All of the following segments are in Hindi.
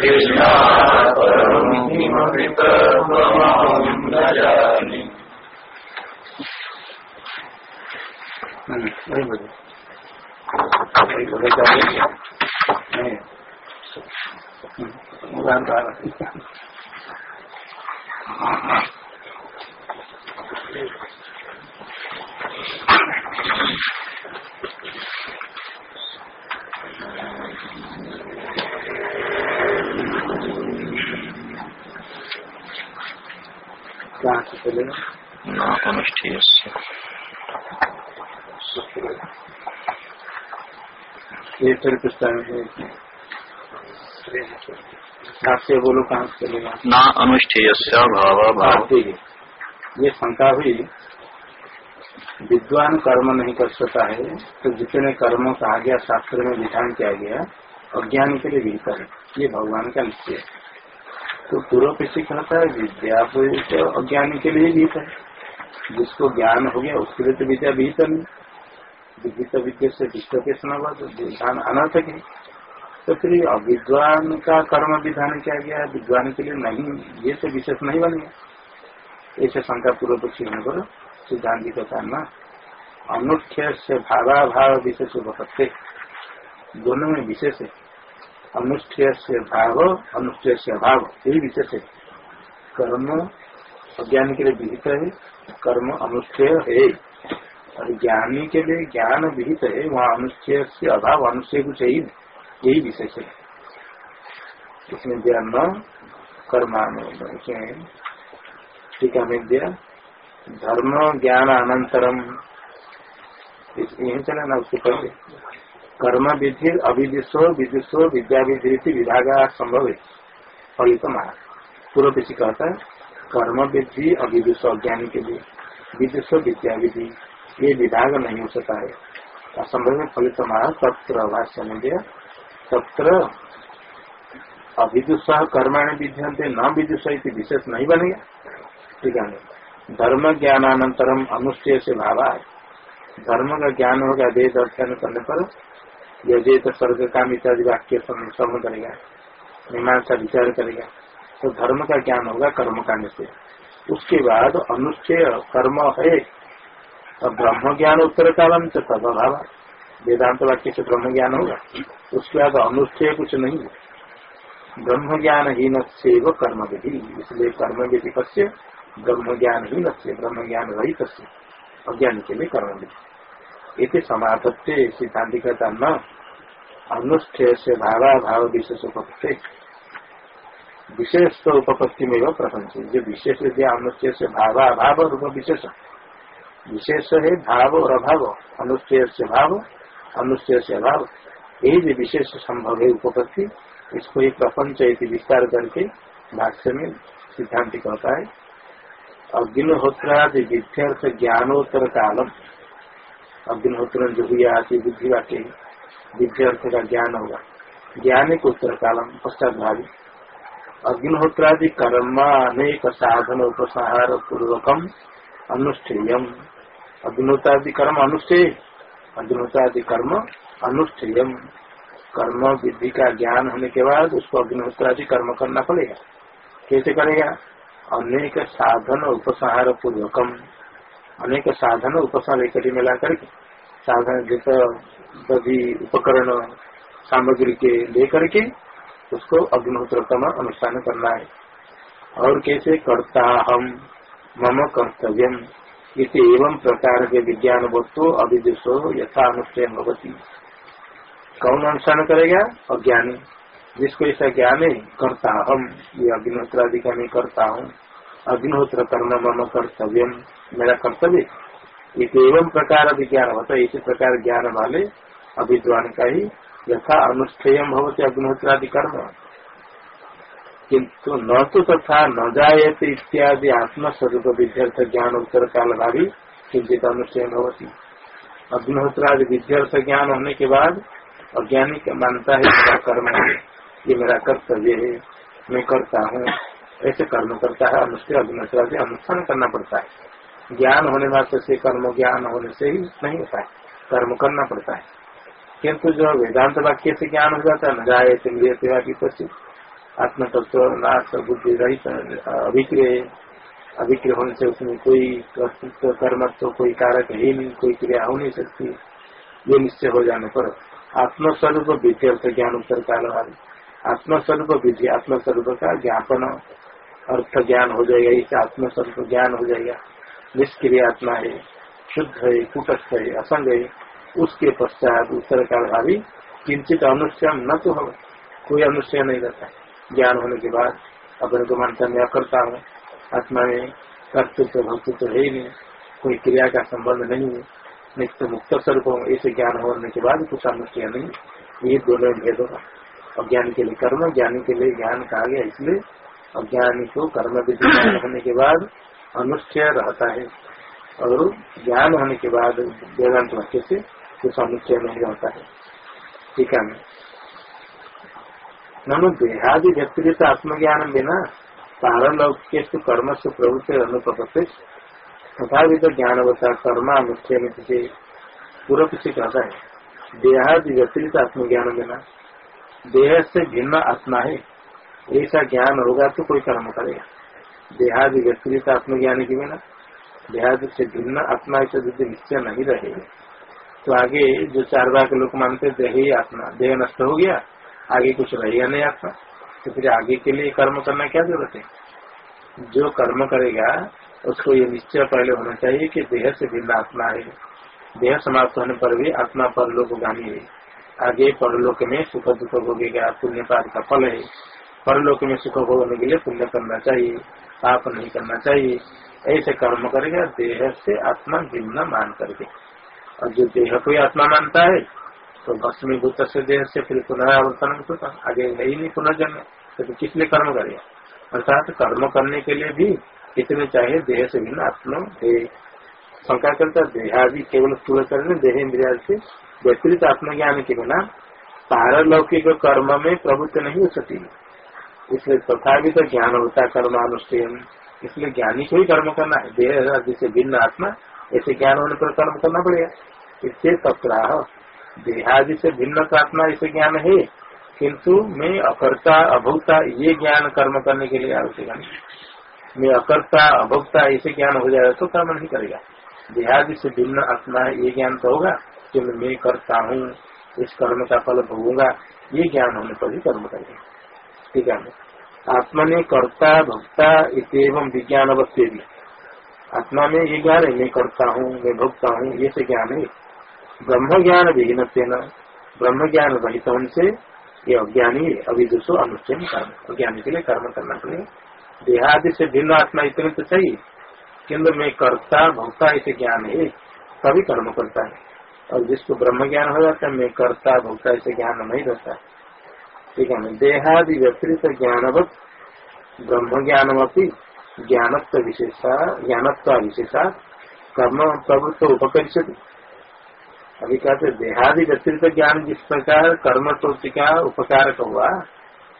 कृष्णा परम किमपि तत्त्वमहं न जाने नहीं बोले नहीं बोले क्या नहीं कहाँ से चलेगा न अनुष्ठेय ये बोलो कहाँ से चलेगा न अनुष्ठेय भाव भाव ये शंका हुई, विद्वान कर्म नहीं कर सकता है तो जितने कर्मों कहा गया शास्त्र में विधान किया गया, अज्ञान के लिए भीतर है ये भगवान का निश्चय है। तो पूर्व पीछे कहता है विद्या तो अज्ञानी के लिए भीतर है जिसको ज्ञान हो गया, उसके लिए तो विद्या भीतर नहीं विदित विद्या से विश्व के सुना तो विधान अनर्थक है। तो फिर अविद्वान का कर्म विधान किया गया? विद्वान के लिए नहीं, ये तो विशेष नहीं बनेगा ऐसे शंका पूर्व पक्षी होने पर सिद्धांत कहता है ना अनुष्ठ्य से भावाभाव विशेष उपपत्ति दोनों में विशेष है। अनुष्ठेय से भाव, अनुष्ठेय से अभाव, यही विशेष है। कर्म अज्ञानी के लिए विहित है, कर्म अनुष्ठेय है। और ज्ञानी के लिए ज्ञान विहित है, वहाँ अनुष्ठेय से अभाव, अनुष्ठेय कुछ ही यही विशेष है। इसमें दिया न कर्मान टीका में दिया, धर्म ज्ञान अनंतरम यही चला ना पहले कर्म विधि, अविदिशो विदुषो विद्या विधि विभाग, संभव। है फलित महा पूर्व पीछे कहता है कर्म विधि अविदुष अज्ञानी के लिए। विदुषो विद्या विधि ये विभाग नहीं हो सकता है। असंभव में फलित महा तत्र भाष्य में दिया। तत्र अविदुष कर्माणी विद्यंते न विदुष विशेष नहीं बनेगा। ठीक है? धर्म ज्ञानानंतरम अनुष्ठेय से भावा धर्म का ज्ञान होगा, वेद अध्ययन करने पर यजेत स्वर्ग, काम इत्यादि वाक्य श्रवण करेगा, मीमांसा, विचार करेगा तो धर्म का ज्ञान होगा कर्म कांड से। उसके बाद अनुच्छेय कर्म है, और ब्रह्म ज्ञान उत्तर कालम से तदभाव। वेदांत वाक्य से ब्रह्म ज्ञान होगा, उसके बाद अनुच्छेय कुछ नहीं है। ब्रह्म ज्ञान ही से कर्म विधि इसलिए कर्म विधि कस्य ब्रह्म ज्ञान ही से ब्रह्म ज्ञान रही अज्ञान के लिए कर्म विधि इति समाधत्ते सिद्धांति कहता न अनुष्ठेय से भावा भाव विशेष उपपत्ति विशेष उपपत्ति में प्रपंच जो विशेष दिया अनुष्ठेय से भावा भाव रूप विशेष विशेष है भाव और अभाव। अनुष्ठेय से भाव अनुष्ठेय से अभाव। यही भी विशेष संभव है उपपत्ति, इसको एक प्रपंच विस्तार करके भाष्य में सिद्धांत कहता है। अग्निहोत्रादि विद्यार्थ ज्ञानोत्तर कालम। अग्निहोत्र जो हुआ बुद्धि वाक्य विद्यार्थ का ज्ञान होगा ज्ञान को उत्तर कालम पश्चात भावी अग्निहोत्रादि कर्म अनेक साधन उपसंहार पूर्वकम अनुष्ठेय अग्निहोत्रादि कर्म अनुष्ठेय अग्निहोत्रादि कर्म अनुष्ठेय कर्म विधि का ज्ञान होने के बाद उसको अग्निहोत्रादि कर्म करना पड़ेगा। कैसे करेगा? अनेक साधन उपसंहार पूर्वकम। अनेक साधन उपसंहार एक मिला करके साधन जितना सभी उपकरण सामग्री के लेकर के उसको अग्निहोत्र का अनुष्ठान करना है। और कैसे करता हम, मम कर्तव्य इसे एवं प्रकार के विज्ञान वस्तु अभिदेशो यथा अनुष्ठेन भगवती कौन अनुष्ठान करेगा? अज्ञानी। जिसको ऐसा ज्ञान है, करता हम, ये अग्निहोत्र आदि का करता हूँ। अग्निहोत्र करना मम कर्तव्य मेरा कर्तव्य। इस एवं प्रकार विज्ञान होता है, इसी प्रकार ज्ञान वाले अभिद्वान का ही यथा अनुष्ठेय भवती अग्निहोत्रादि कर्म किंतु न तो तथा न जायते इत्यादि आत्मस्वरूप विद्यार्थ ज्ञान उत्तर काल भावी किंचित अनुष्ठेय भवती। अग्निहोत्रादि विद्यार्थ ज्ञान होने के बाद अज्ञानी मानता है मेरा कर्म है, ये मेरा कर्तव्य है, मैं करता हूँ। ऐसे कर्म करता है, अनुष्ठेय अग्निहोत्रादि अनुष्ठान करना पड़ता है। ज्ञान होने मात्र से कर्म ज्ञान होने से ही नहीं होता है, कर्म करना पड़ता है। किंतु जो वेदांत वाक्य से ज्ञान हो जाता है न, जाए, इंद्रिय सेवा की पश्चिम आत्म तत्व नाश, बुद्धि रहित, अभिक्रिय अभिक्रिय होने से उसमें कोई कर्तृत्व, कर्मत्व, कोई कारक ही नहीं, कोई क्रिया हो नहीं सकती, ये निश्चय हो जाने पर आत्मस्वरूप विधि अर्थ ज्ञान उत्तर काल आत्मस्वरूप विधि आत्मस्वरूप का ज्ञापन अर्थ ज्ञान हो जाएगा, इसे आत्मस्वरूप ज्ञान हो जाएगा। निष्क्रिय आत्मा है, शुद्ध है, कुटस्थ है, असंग है। उसके पश्चात उत्तर काल भावी किंचित अनुष्ठम न तो हो कोई अनुष्ठय नहीं रहता ज्ञान होने के बाद अपने को मानता मैं करता हूँ। आत्मा में कर्तृत्व, भक्तृत्व है ही नहीं, कोई क्रिया का संबंध नहीं है। नित्य मुक्त स्वरूप ऐसे ज्ञान होने के बाद कुछ अनुष्ठिया नहीं। ये दोनों भेद होगा। अज्ञान के लिए कर्म, ज्ञानी के लिए ज्ञान कहा गया इसलिए अज्ञानी को कर्म विधि होने के बाद अनुष्ठेय रहता है। और ज्ञान होने के बाद वेदांत वाक्य से कुछ अनुष्ठेय नहीं रहता है। ठीक है ननु देहादि व्यक्तिगत आत्मज्ञान बिना पारलौकिक कर्म से प्रवृत्ति अनुपत्ति तथा भी तो ज्ञान होता कर्म अनुष्ठेय से पूर्व पीछे कहता है। देहादि व्यतिरिक्त आत्मज्ञान बिना देह से भिन्न आत्मा है। ऐसा ज्ञान होगा तो कोई कर्म करेगा। देहादि व्यतिरिक्त आत्मज्ञान के बिना देहादि से भिन्न आत्मा ऐसा यदि निश्चय नहीं रहेगा। तो आगे जो चार के लोग मानते देह ही आत्मा, देह नष्ट हो गया, आगे कुछ रहेगा नहीं आत्मा। तो फिर आगे के लिए कर्म करना क्या ज़रूरत है? जो कर्म करेगा, उसको ये निश्चय पहले होना चाहिए कि देह से भिन्न आत्मा है। देह समाप्त होने पर भी आत्मा पर लोग गानी है। आगे परलोक में सुख दुख भोगेगा पुण्य पाप का फल है। परलोक में सुख भोगने के लिए पुण्य करना चाहिए, पाप नहीं करना चाहिए। ऐसे कर्म करेगा, देह से आत्मा भिन्न मान करके। और जो देह को ही आत्मा मानता है तो भस्मीभूत से देह से फिर पुनरावर्तन होता आगे है ही नहीं पुनर्जन्म तो किस लिए कर्म करेगा अर्थात कर्म करने के लिए भी कितने चाहिए देह से भिन्न आत्मा है। शंका करता देहादि केवल स्थूल करने देह इंद्रिया से व्यतिरिक्त आत्मज्ञान के बिना पारलौकिक कर्म में प्रवृत्ति नहीं हो सकती। इसलिए तथा भी तो ज्ञान होता है कर्मानुष्ठेन इसलिए ज्ञानी को ही कर्म करना है। देह जिसे भिन्न आत्मा ऐसे ज्ञान होने पर कर्म करना पड़ेगा। इससे तत्राह देहादि से भिन्न आत्मा ऐसे ज्ञान है, किंतु मैं अकर्ता, अभोक्ता, ये ज्ञान कर्म करने के लिए आवश्यक नहीं। मैं अकर्ता, अभोक्ता ऐसे ज्ञान हो जाएगा तो कर्म नहीं करेगा। देहादि से भिन्न आत्मा ये ज्ञान तो होगा कि मैं करता हूँ, इस कर्म का फल भोगूँगा, ये ज्ञान होने पर ही कर्म करेगा। ठीक है? आत्मा ने कर्ता, भक्ता इतम विज्ञान अवश्य भी आत्मा में ये ज्ञान है मैं करता हूँ, मैं भोगता हूँ, ये से ज्ञान है। ब्रह्म ज्ञान विहीन से न ब्रह्म ज्ञान रहित से ये अज्ञानी अभिदुषो अनुच्छेद कर्म। अज्ञानी के लिए कर्म करना पड़ेगा देहादि से भिन्न आत्मा इतने तो चाहिए किन्तु मैं करता, भोक्ता ऐसे ज्ञान है, तभी कर्म करता है। और जिसको ब्रह्म ज्ञान हो जाता है, मैं करता, भोक्ता ऐसे ज्ञान नहीं रहता। ठीक है देहादि व्यतिरिक्त ज्ञानवत ब्रह्म ज्ञानमपी ज्ञानत्व विशेषा ज्ञानत्व विशेषा कर्म प्रवृत्त उपकरिष्य अभी कहते देहादि व्यतिरिक्त ज्ञान जिस प्रकार कर्म प्रवृत्ति का उपकारक हुआ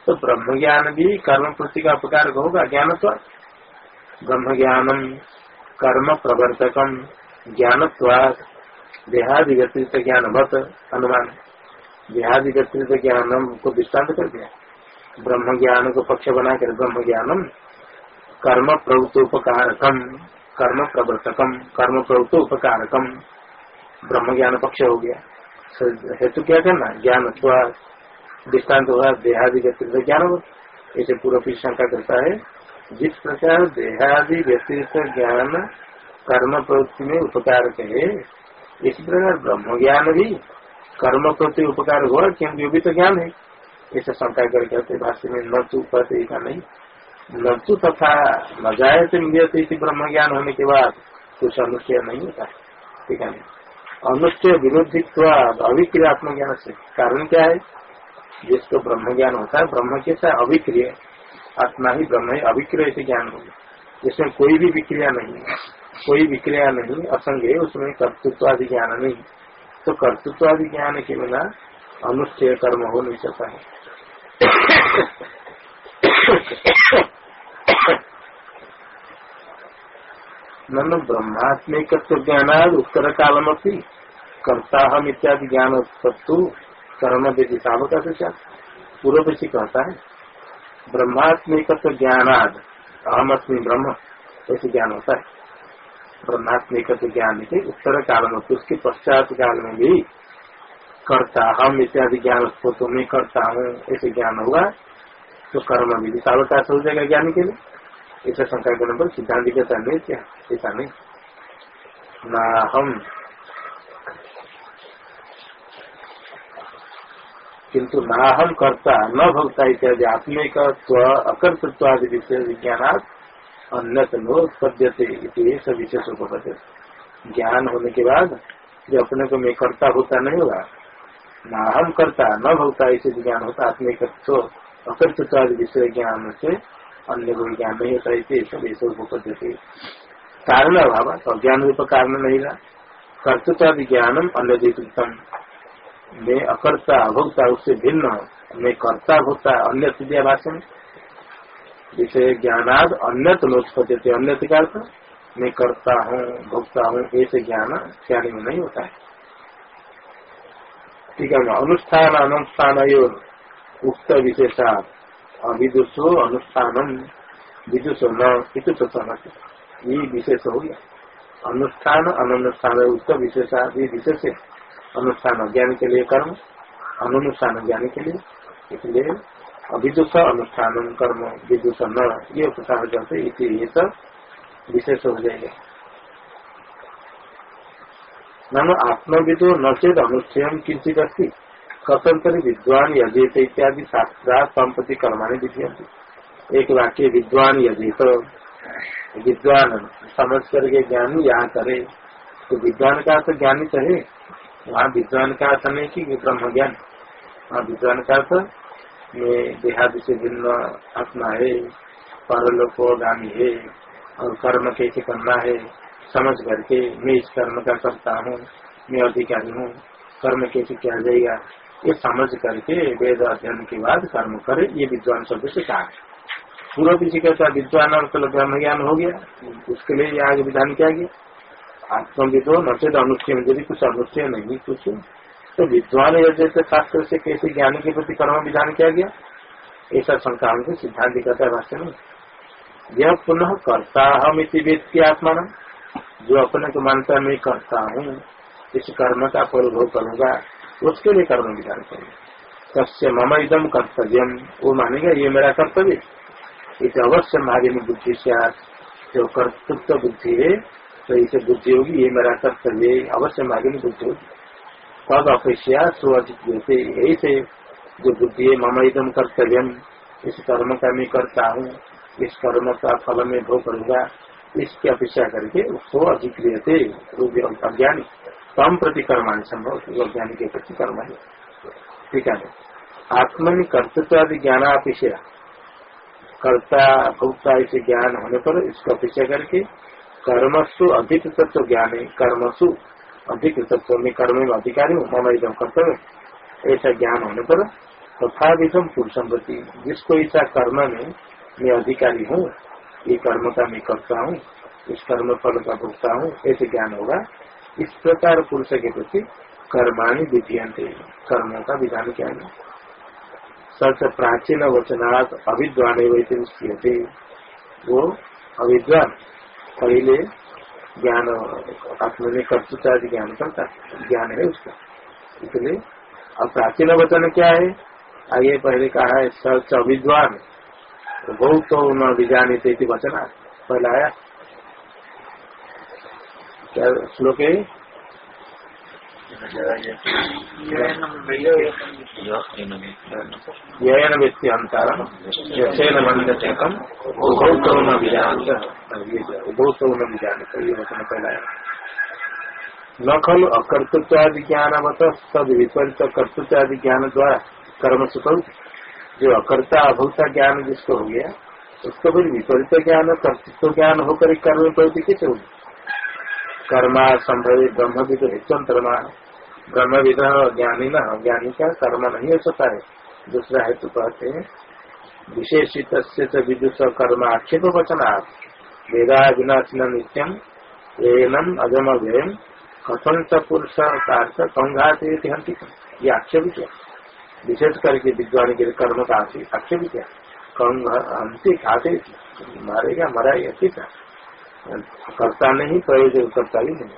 तो ब्रह्म ज्ञान भी कर्म प्रवृत्ति का उपकारक होगा, ज्ञानत्व। ब्रह्म ज्ञानम कर्म प्रवर्तकम ज्ञानत्व देहादि व्यतिरिक्त ज्ञान मत अनुमान। देहादि व्यतिरिक्त ज्ञानम को दृष्टांत कर दिया। ब्रह्म ज्ञान को पक्ष बनाकर ब्रह्म ज्ञानम कर्म प्रवृत्त उपकारकम कर्म प्रवर्तकम, कर्म प्रवृत्त उपकारकम ब्रह्म ज्ञान पक्ष हो गया। हेतु क्या करना? ज्ञान अथवा दृष्टांत हुआ देहादि व्यतिरिक्त ज्ञान ऐसे पूर्व की शंका करता है, जिस प्रकार देहादि व्यतिरिक्त ज्ञान कर्म प्रवृत्ति में उपकार है इस प्रकार ब्रह्म ज्ञान भी कर्म प्रति उपकार हुआ क्योंकि भी तो ज्ञान है। ऐसे शंका कर कहते भाष्य में न तू कहते ऐसा नहीं। तू तथा न जाए तो ब्रह्म ज्ञान होने के बाद कुछ अनुष्ठय नहीं होता। ठीक है अनुष्ठय विरोधित्व अभिक्रियात्मक ज्ञान से कारण क्या है? जिसको ब्रह्म ज्ञान होता है, ब्रह्म कैसा अभिक्रिय आत्मा ही ब्रह्म है अभिक्रिय से ज्ञान होगा। जिसमें कोई भी विक्रिया नहीं है, कोई विक्रिया नहीं, असंग है उसमें कर्तृत्वादि ज्ञान नहीं तो कर्तृत्वादि ज्ञान के बिना अनुष्ठेय कर्म हो नहीं सकता है। ननु ब्रह्मात्मिक ज्ञान उत्तर कालम अपनी कर्ता हम इत्यादि ज्ञान तत्व कर्म विधि सावका से पूर्व पक्षी कहता है। ब्रह्मात्मिक ज्ञानाद अहम अस्मी ब्रह्म ऐसे ज्ञान होता है। ब्रह्मात्मिक ज्ञान के उत्तर काल में उसके पश्चात काल में भी करता हम इत्यादि ज्ञान उसको तो मैं करता हूँ ऐसे ज्ञान होगा तो कर्म विधि सावकाश हो जाएगा ज्ञान के लिए। ऐसा शंका करने पर सिद्धांत कहता नहीं क्या? ऐसा नहीं ना हम। किंतु ना हम करता, न भोक्ता इत्यादि, आत्मिक अकर्तृत्वादि विषय विज्ञान अन्य नोत्पद्यते विशेष उपपद्य ज्ञान होने के बाद जो अपने को मैं करता होता नहीं होगा, ना हम करता, न भोक्ता इसे ज्ञान होता, आत्मिक अकर्तृत्वादि विषय ज्ञान से अन्य कोई ज्ञान नहीं होता ऐसे सब ऐसे कारण अभाव, अज्ञान रूप कारण नहीं रहा। कर्तृत्वादि ज्ञानम अन्य उत्तम मैं अकर्ता, अभोक्ता, उससे भिन्न मैं कर्ता भोक्ता अन्य दिया भाषण विषय ज्ञानाद अन्यत नोत्पद्यते अन्य का मैं करता हूँ, भोक्ता हूँ, ऐसे ज्ञान ज्ञानी में नहीं होता है। ठीक है, अनुष्ठान अनुष्ठान उक्त विशेषा अविदुषो अनुष्ठान विदुष न, विदुष ये विशेष हो गया। अनुष्ठान अनुष्ठान उक्त विशेषा, ये विशेष अनुष्ठान ज्ञान के लिए कर्म, अनुष्ठान ज्ञान के लिए। इसलिए अभिदुष अनुष्ठान कर्म, विदुष न। ये उपसार करते ये सब विशेष हो जाएगा। नाम आत्मविदो न चेत अनुष्ठेय किंचित अस्ती कथम कर विद्वान यजेत इत्यादि शास्त्रा संपत्ति कर्माणी विधि एक वाक्य, विद्वान यजेत, विद्वान समझ करके ज्ञानी यहाँ करे। तो विद्वान का अर्थ ज्ञानी तो है। वहाँ विद्वान का अर्थ नहीं की ब्रह्म ज्ञान वहाँ विद्वान का अर्थ, ये देहादि से भिन्न आत्मा है, परलोक गामी है, और कर्म कैसे करना है। समझ करके मैं इस कर्म का करता हूँ, मैं अधिकारी हूँ, कर्म कैसे किया जाएगा? ये समझ करके वेद अध्ययन के बाद कर्म करे, ये विद्वान शब्द से कहा पूर्व पीछे कहता विद्वान मतलब ब्रह्म ज्ञान हो गया, उसके लिए आगे विधान किया गया। आत्मविदो न से अनुष्ठेय यदि कुछ अनुष्ठेय नहीं, कुछ। तो विद्वान जैसे शास्त्र से कैसे ज्ञान के प्रति कर्म विधान किया गया, ऐसा शंका हमको सिद्धांत कहता है भाष्य में। यह पुनः करता हम इसी वेद की आत्मा जो अपने को मानता मैं करता हूँ, इस कर्म का परिभोग करूँगा। उसके लिए कर्म विधान करेंगे सस्य मम इदम कर्तव्य। वो मानेगा, ये मेरा कर्तव्य इसे अवश्य मार्ग में बुद्धि से जो कर्तृत्व बुद्धि है तो इसे बुद्धि होगी, ये मेरा कर्तव्य अवश्य मार्ग में बुद्धि होगी। तब अपेक्षा सुअजित यही से जो बुद्धि है, मम इदम कर्तव्य। इस कर्म का मैं करता हूँ। इस कर्म का फल में भोग करूँगा। इसकी अपेक्षा करके सो उसको अधिक्रियते अज्ञानी। कम प्रति कर्माणी संभव अज्ञानी के प्रति कर्म है। ठीक है आत्मनि कर्तृत्व आदि ज्ञान अपेक्षा कर्ता, भोक्ता इसे ज्ञान होने पर इसको अपेक्षा करके कर्मसु अधिक तत्व ज्ञान है कर्मसु अधिक तत्व में कर्म में अधिकारी हूँ, मम एकदम कर्तव्य ऐसा ज्ञान होने पर तथा विधम पुरुषम प्रति जिसको ऐसा कर्म में मैं अधिकारी हूँ, ये कर्म का मैं करता हूँ, इस कर्म फल का भुगता हूँ, ऐसे ज्ञान होगा इस प्रकार पुरुष के प्रति कर्माणी विधियंत कर्मों का विधान क्या है? सच प्राचीन वचनात् अविद्वान वैसे वो अविद्वान, पहले ज्ञान आत्म में कर्तृत्व ज्ञान करता ज्ञान है उसका। इसलिए अब प्राचीन वचन क्या है? आगे पहले कहा है, सच अविद्वान, बहुत तो न बीजानी थे वचना पहला आया क्या श्लोक है? बहुत न वचन पहला आया न खलु अकर्तृत्वादि सद विपरीत कर्तृत्वादि ज्ञान द्वारा कर्म सुख जो अकर्ता अभोक्ता ज्ञान जिसको हो गया, उसको फिर विपरीत ज्ञान कर्तृत्व ज्ञान होकर कर्म प्रवृत्ति कैसे होगी? कर्मा संभव ब्रह्म विद चंद्रमा ब्रह्म विद ज्ञानी न, ज्ञानी का कर्म नहीं हो सकता है। दूसरा है तो कहते हैं विशेषित विदुष कर्म आक्षेप वचना वेदा विनाशन नित्यम एनम अजम व्ययम कथन पुरुष कार्य कंघाते हंति ये आक्षेप क्या। विशेष करके विद्वान के कर्म का आक्षेप क्या। कंग हंति खाते। मारेगा मराएगा ठीक है करता नहीं प्रयोजन करता भी नहीं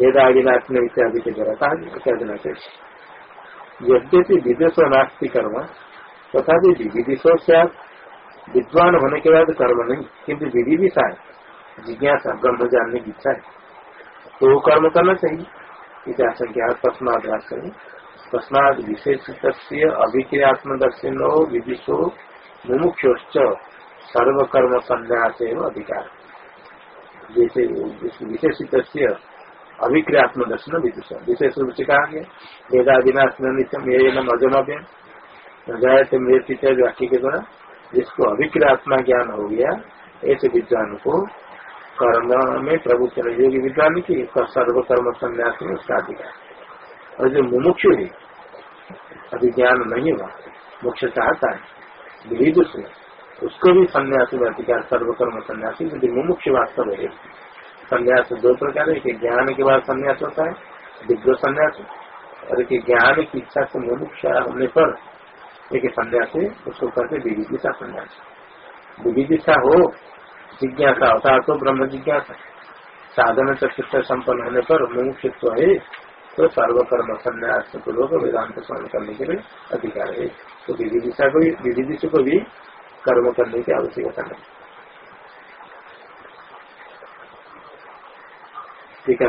वेदागिनाथ ने इत्यादि के द्वारा कहा क्या देना यद्यपि विदेश नास्ती कर्म तथा विदिशो से विद्वान होने के बाद कर्म नहीं, किंतु विधि भी सा जिज्ञासा, ब्रह्म जानने की इच्छा है। तो कर्म करना चाहिए। इस आशंका प्रश्नाध्यास करें। प्रश्नाद विशेष अभिक्रियात्म दर्शन विदिशो मुमुक्षोश्च। सर्वकर्म संन्यास एवं अधिकार। जैसे विशेषित अभिक्रियात्म दर्शन विदुष विशेष रूप से कहा गया वेदादिनाथ नित्यम ये नम अजनव्य गायत मृत के द्वारा जिसको अभिक्रियात्मा ज्ञान हो गया, ऐसे विद्वान को कर्म में प्रभुत्व योगी विद्वान की सर्वकर्म संन्यास में उसका अधिकार और जो मुमुक्षु अभी ज्ञान नहीं हुआ, मोक्ष चाहता है विदुष उसको भी सन्यासी में अधिकार सर्वकर्म सन्यासी यदि मुमुक्ष वास्तव है। संन्यास दो प्रकार है कि ज्ञान के बाद संन्यास होता है दिग्गो संन्यास, और कि ज्ञान की इच्छा से मुमुक्ष होने पर एक संन्यास है, उसको कहते विविधिशा संन्यास। विविधिशा हो, जिज्ञासा होता तो ब्रह्म जिज्ञासा। साधन चतुष्ट संपन्न होने पर मुमुक्षित्व है तो सर्वकर्म संन्यास पूर्वक वेदांत स्वर्ण करने के लिए अधिकार है। तो विधि दिशा को विधि दिशा को भी कर्म करने की आवश्यकता नहीं ठीक है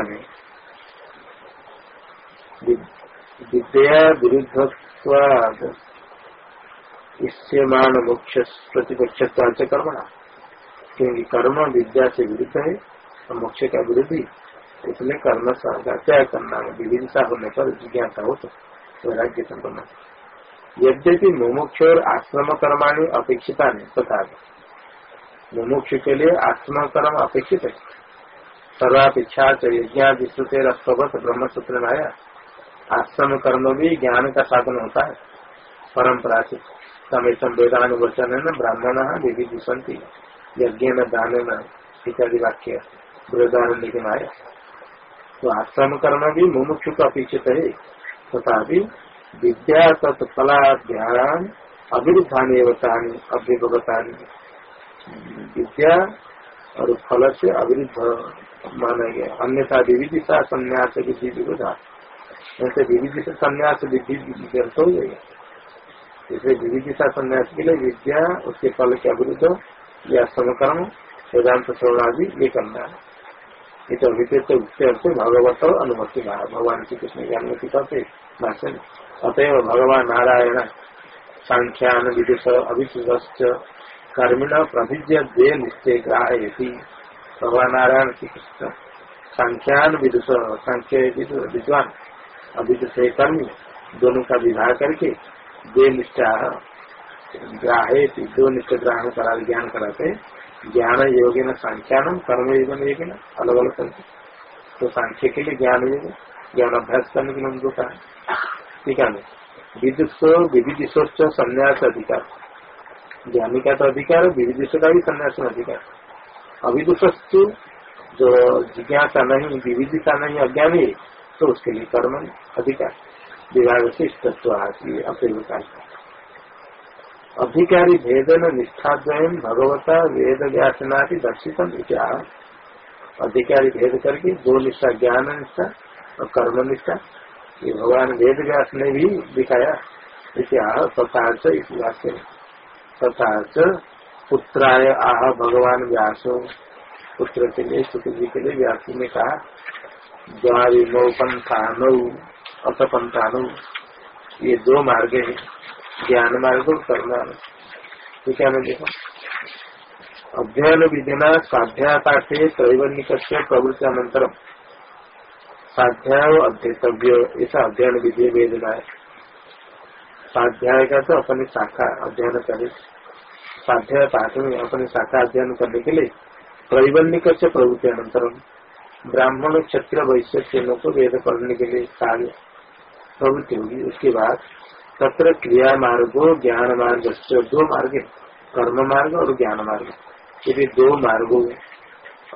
विद्या विरुद्ध इससे मान मुख्य प्रतिपक्ष कर्मणा क्योंकि कर्म विद्या से विरुद्ध है और मोक्ष का विरुद्ध ही इसलिए कर्म का त्याग करना विभिन्नता होने पर जिज्ञासा हो तो वैराग्य संपन्न यद्यपि मुमुक्ष और आश्रम कर्माणी अपेक्षिता नहीं तथा मुमुक्ष के लिए आश्रम कर्म अपेक्षित है। सर्वापेक्षा यज्ञादिश्रुते रस्तवत ब्रह्म सूत्र में आया आश्रम कर्म भी ज्ञान का साधन होता है। परंपरा से समय संवेदानुवचन ब्राह्मण विविधि संति यज्ञ में दान में इत्यादि वाक्य बृहदारण्य के आया तो आश्रम कर्म भी मुमुक्षु का अपेक्षित है तथा विद्या तत्फला ध्यान अविरुद्धानी अवतानी अभ्युपतानी विद्या और फल से अविरुद्ध माना गया। अन्यथा विविधिता संन्यास विधि विरोधा ऐसे विविधि से संन्यास विधि व्यर्थ हो जाएगा इसलिए विविधिता संन्यास के लिए विद्या, उसके फल के अविरुद्ध या समकर्म वेदांत आदि ये करना है। ये तो अभिप्रेत से भगवत अनुमति भगवान श्री कृष्ण की अनुमति करते भाषण अतएव भगवान नारायण सांख्यान विदुष अभिषुष्ट कर्मिण प्रभिज्य दे निश्चय ग्राहयती। भगवान नारायण श्री कृष्ण सांख्यान विदुष सांख्य विद्वान अभिदुष कर्मी दोनों का विवाह करके दे निष्ठा ग्राहे दो नित्य ग्रहण करा ज्ञान कराते। ज्ञान योगी न सांख्यान कर्म योग योगी अलग अलग करके तो सांख्य के लिए ज्ञान योग ज्ञान अभ्यास करने के लिए उनको कहा ठीक है विदुषो विविधिशोच संन्यास अधिकार। ज्ञानी का तो अधिकार विविधिश का भी संन्यास अधिकार। अविदुषस्तु जो जिज्ञासा नहीं, विविधिता नहीं, अज्ञानी तो उसके लिए कर्म अधिकार। विभाग से तत्व विकास अधिकारी भेदन निष्ठाद्वयम भगवता वेद व्यासना दर्शित अधिकारी भेद करके दो निष्ठा ज्ञान निष्ठा और कर्म निष्ठा ये भगवान वेद व्यास ने भी दिखाया, इतिहास तथा इस वाक्य पुत्राय आह भगवान व्यासो। पुत्र के लिए, सुख जी के लिए व्यास ने कहा द्वारी नौ पंथा नौ, अथ पंथा ये दो मार्ग है, ज्ञान मार्ग और कर्म ठीक है मैं देखो अध्ययन विधिना स्वाध्याय पाठे त्रैवर्णिक प्रवृत्ति अनंतर स्वाध्याय अध्येतव्य ऐसा अध्ययन विधि वेदना है स्वाध्याय का तो अपनी शाखा अध्ययन करे स्वाध्याय पाठ में अपनी शाखा अध्ययन करने के लिए त्रैवर्णिक से प्रवृत्ति अनंतर ब्राह्मण क्षत्रिय वैश्य को वेद पढ़ने के लिए कार्य प्रवृत्ति होगी। उसके बाद तत्र क्रिया मार्गो, ज्ञान मार्ग दो मार्ग कर्म मार्ग और ज्ञान मार्ग। ये दो मार्गो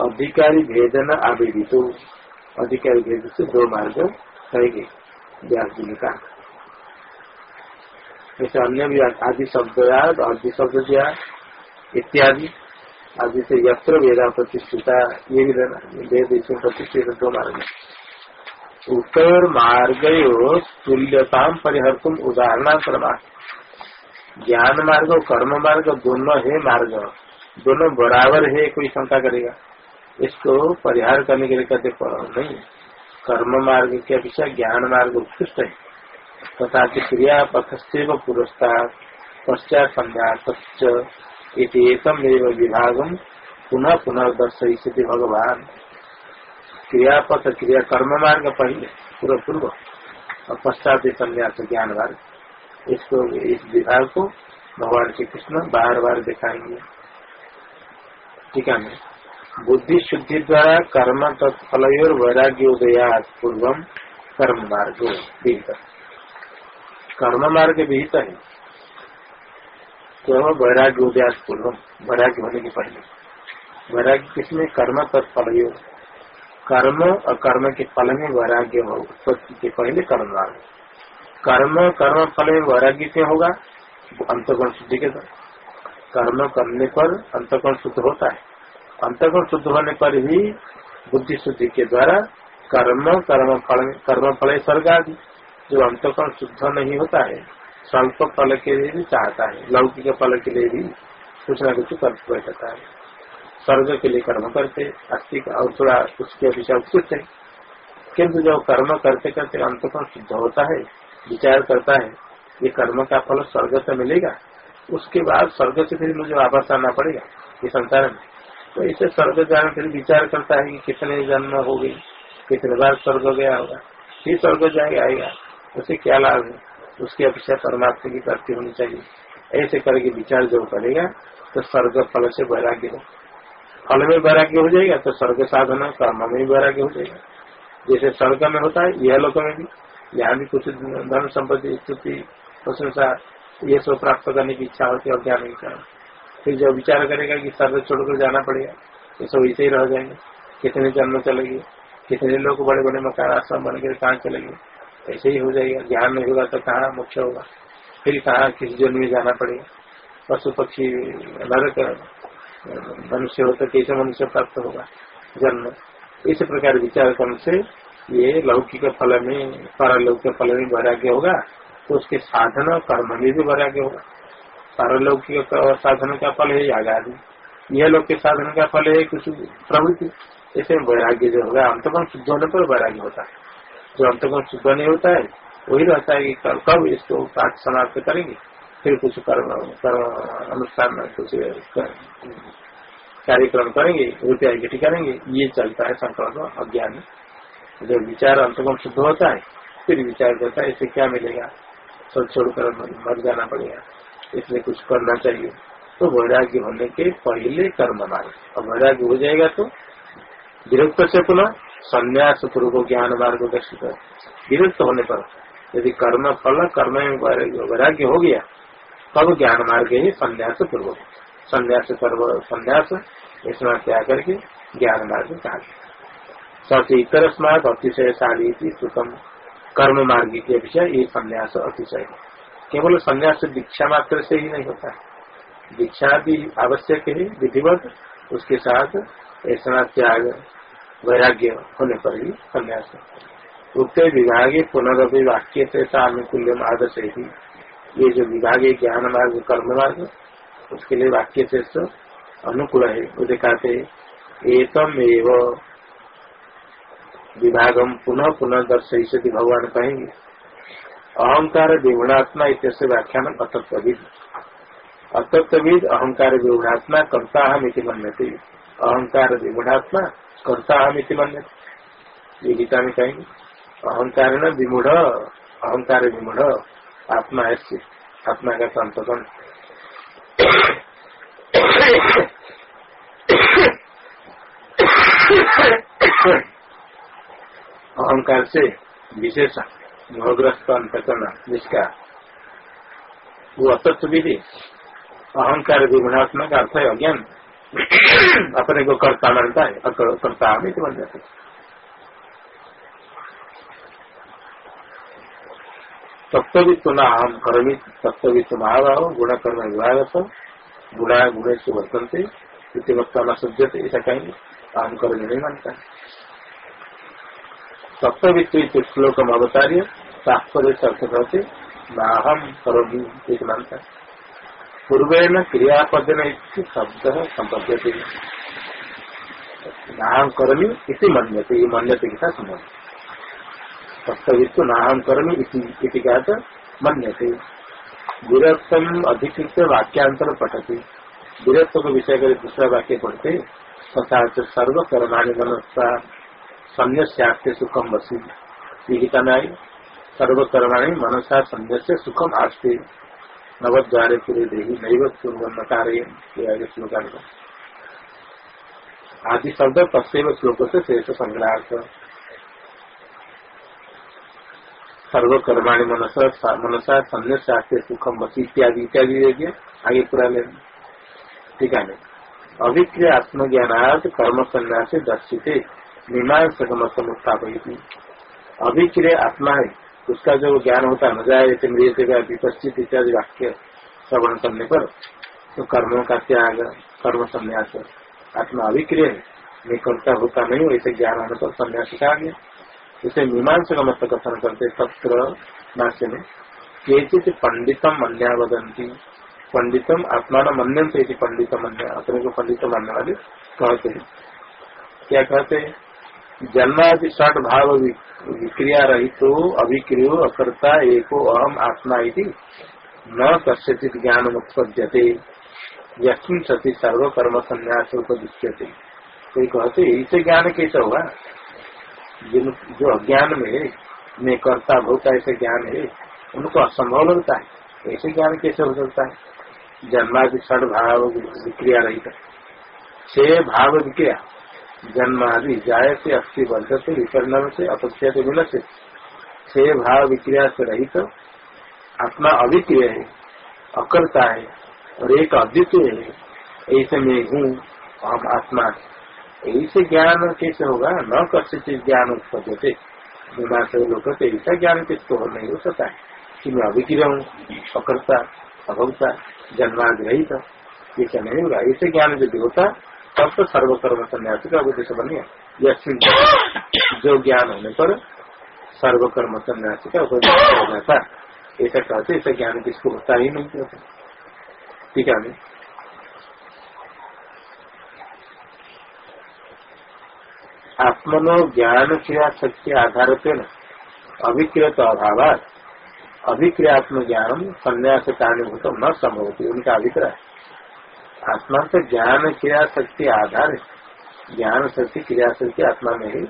अधिकारी भेदन आवेदित। अधिकारी भेद से दो मार्ग रहेंगे व्यास जी ने कहा जैसे अन्य भी आदि शब्द आदि शब्द दिया, इत्यादि, आदि से यत्र वेदा प्रतिष्ठिता, ये भी देना वेद प्रतिष्ठित दो मार्ग उत्तर मार्ग तुल्यता परिहर परिहर्तुम उदाहरणांतरमा ज्ञान मार्ग और कर्म मार्ग दोनों है मार्ग। दोनों बराबर है, कोई शंका करेगा। इसको परिहार करने के लिए कहते नहीं, कर्म मार्ग के अपेक्षा ज्ञान मार्ग उत्कृष्ट है। तथा क्रिया पथस्व पुरस्कार पश्चात संन्यास विभाग पुनः पुनः दर्शयती भगवान। क्रियापथ, क्रिया, कर्म मार्ग पहले पूर्व पूर्व, और पश्चात संन्यास ज्ञान मार्ग। इसको, इस विभाग को भगवान श्री कृष्ण बार बार दिखाएँगे। ठीक है बुद्धि शुद्धि द्वारा कर्म तत्फलोर वैराग्य उदया पूर्व कर्म मार्ग विहित। कर्म मार्ग विहित है। वैराग्य उद्यास पूर्व, वैराग्य होने के पहले। वैराग्य किसमें? कर्म तत्फल कर्म और कर्म के फल में वैराग्य हो, उत्पत्ति के पहले कर्म मार्ग कर्म कर्म फल में वैराग्य क्यों होगा? अंतगुण शुद्धि के द्वारा कर्म करने पर अंतगुण शुद्ध होता है। अंतगुण शुद्ध होने पर ही बुद्धि शुद्धि के द्वारा कर्म कर्म फल कर्म फल स्वर्ग आदि जो अंतकरण शुद्ध नहीं होता है, स्वल्प फल के लिए भी चाहता है, लौकिक फल के लिए भी कुछ न कुछ कर बैठता है। स्वर्ग के लिए कर्म करते आस्तिक और थोड़ा उसके अभिशाप कुछ है। किन्तु जब कर्म करते करते अंतकरण शुद्ध होता है, विचार करता है, ये कर्म का फल स्वर्ग से मिलेगा, उसके बाद स्वर्ग से फिर मुझे वापस आना पड़ेगा, ये संसार में तो इसे स्वर्ग जाने फिर विचार करता है कि कितने जन्म हो गई कितने बार स्वर्ग गया होगा। फिर स्वर्ग जाएगा आएगा, उसे क्या लाभ है? उसकी अपेक्षा परमात्मा की प्राप्ति होनी चाहिए। ऐसे करके विचार जो करेगा तो स्वर्ग फल से वैराग्य हो। फल में वैराग्य हो जाएगा तो स्वर्ग साधना कर्म में भी वैराग्य हो जाएगा। जैसे स्वर्ग में होता है, यह लोक में भी, यहाँ भी कुछ धन संपत्ति स्तुति, प्रशंसा, ये सब प्राप्त करने की इच्छा होती है अज्ञान की कारण फिर जो विचार करेगा कि स्वर्ग छोड़कर जाना पड़ेगा ये सब ऐसे ही रह जाएँगे। कितने जन्म चलेगी, कितने लोग बड़े बड़े मकान आश्रम बन के कहाँ चलेंगे ऐसे ही हो जाएगा। ज्ञान नहीं होगा तो कहाँ मुख्य होगा। फिर कहाँ किस जन्म में जाना पड़ेगा। पशु पक्षी, नरक, मनुष्य हो तो कैसे मनुष्य प्राप्त होगा? जन्म। इस प्रकार विचार करने से ये लौकिक फल में, पारलौकिक फल में वैराग्य होगा तो उसके साधन और कर्म में भी वैराग्य होगा। पारलौकिक साधन का फल है याग आदि यह लोग के साधन का फल है, कुछ प्रवृत्ति। ऐसे वैराग्य जो होगा अंतगुण शुद्ध होने पर वैराग्य होता है। जो अंतगुण शुद्ध नहीं होता है, वही रहता है कि कब इसको पाठ समाप्त करेंगे, फिर कुछ कर्म कर्म अनुष्ठान कुछ, कार्यक्रम करेंगे रुपया इकट्ठी करेंगे, ये चलता है संकल्प, अज्ञान जब विचार अंतगुण शुद्ध होता है, फिर विचार करता है इसे क्या मिलेगा? सब छोड़कर मर जाना पड़ेगा। इसलिए कुछ करना चाहिए। तो वैराग्य होने के पहले कर्म मार्ग और वैराग्य हो जाएगा तो विरक्त से पुनः संन्यास पूर्व ज्ञान मार्ग दर्शित विरुद्ध होने पर यदि कर्म फल, कर्म वैराग्य हो गया, तब ज्ञान मार्ग ही संन्यास पूर्व संन्यास सर्व संन्यास, इसमें त्याग करके ज्ञान मार्ग कहा सबसे इतर स्मार्ट अतिशय शाली सुतम कर्म मार्ग के विषय ये संन्यास अतिशय। केवल संन्यास दीक्षा मात्र से ही नहीं होता दीक्षा भी आवश्यक है, विधिवत, उसके साथ ऐसा त्याग, वैराग्य होने पर ही संन्यास उक्त विभागे पुनरअपि वाक्य से अनुकूल्य आदर्श ही। ये जो विभागे ज्ञान मार्ग कर्म मार्ग उसके लिए वाक्य से अनुकूल है। वो दिखाते एकम एवं विभागम पुनः पुनः दर्शयती भगवान कहेंगे। अहंकार विगुणात्मा इत्यस्य व्याख्यान अतत्विद अतत्विद अहंकार विगुणात्मा कर्ता हम इति मनते अहंकार विगुणात्मा करता हम इति मन ये गीता में कहेंगे अहंकार न विमूढ़, अहंकार विमूढ़, आत्मा है आत्मा का संतोषण। अहंकार से विशेष मोहग्रस्त अंत अंतकरण जिसका वो असत्य विधि अहंकार भी गुणात्मक अर्थ है अज्ञान अपने को कर्ता मानता है कर्ता हमें तो बन जाता है। तत्वित तो ना हम कर्मी तत्वित महाभाव गुण कर्म विभाग गुणा गुणे से वर्तनते वक्ता न सज्जते, ऐसा कहेंगे। अहम कर्म नहीं मानता है। तत्वित्व श्लोक अवतार्य तात्पर्य अर्थ करते न अहम करोगी एक मानता पूर्वेण क्रियापदन शब्द संपद्यते। नाहम करमी इसी मन्यते, ये मन्यते के साथ संबंध तत्वित्व नाहम करमी इसी का मन्यते। विरक्तम अधिकृत वाक्यांतर पठती। विरक्त को विषय कर दूसरा वाक्य पढ़ते। तथा सर्व कर्माणी संन्यास्यास्ते सुखम बसी विहिता में आई सर्व कर्माणी मनसा संन्यास सुखम आस्ते नवद्वारे पूरे देही नैव कार्य आदि शब्द तस्व श्लोक से शेष संग्रह सर्वकर्माणी मनसा मनसा संन्यास सुखम बसी इत्यादि इत्यादि आगे पूरा लेना ठीक है। अभिक्रिय आत्मज्ञानार्थ कर्म संन्यास दर्शित। मीमांसक मतमुत्थापयती अभिक्रिय आत्मा है। उसका जो ज्ञान होता न जाए जैसे मृत विपस्थित इत्यादि वाक्य श्रवण करने पर तो कर्मों का त्याग, कर्म संन्यास, आत्मा अभिक्रिय है। करता, होता नहीं, वैसे ज्ञान होने पर संन्यास कहा गया। इसे मीमांस का मत कथन करते तत्र भाष्य में। केचित पंडितम मन्या वदंती पंडितम आत्मा न मन्यम से पंडित मन्य अपने को पंडित मानने वाले कहते हैं। क्या कहते हैं? जन्मादि षट भाव विक्रिया रही तो अभिक्रियो अकर्ता एको अहम आत्मा न कस्यचित ज्ञान उत्पद्यते यस्मिन सती सर्वकर्म संन्यास उपदिश्यते कोई कहते इसे ज्ञान कैसे होगा? जिन जो अज्ञान में है मैं कर्ता भोता ऐसे ज्ञान है, उनको असंभव लगता है। ऐसे ज्ञान कैसे हो सकता है? जन्मादि षड भाव विक्रिया रहित। छह भाव विक्रिया। जन्मादि जाय से अस्थि वर्ष से विपरिणाम से अपेक्षा से से छह भाव विक्रिया से रहित तो, आत्मा अविक्रिय है अकर्ता है और एक अद्वितीय है। ऐसे में हूँ हम आत्मा ऐसे ज्ञान कैसे होगा? न कस्य ज्ञान उत्पत्ति से से लोग ऐसा ज्ञान किसको नहीं हो सकता है। कि मैं अभिक्रिय हूँ अकर्ता अभवता जन्माग्रहित ये नहीं होगा। ऐसे ज्ञान यदि होता तब तो सर्वकर्म संन्यास का उद्देश्य बन गया। जो ज्ञान होने पर सर्वकर्म संन्यास का उपदेश हो जाता ऐसा कहते ऐसा ज्ञान किसको होता ही नहीं होता। ठीक है आत्मनो ज्ञान क्रिया शक्ति आधार अभिकृत अभाव अभिक्रियात्म ज्ञान संन्यास कारणीभूत न संभव उनका अभिप्राय। आत्मा से ज्ञान क्रिया शक्ति आधार ज्ञान शक्ति, क्रिया शक्ति आत्मा में है।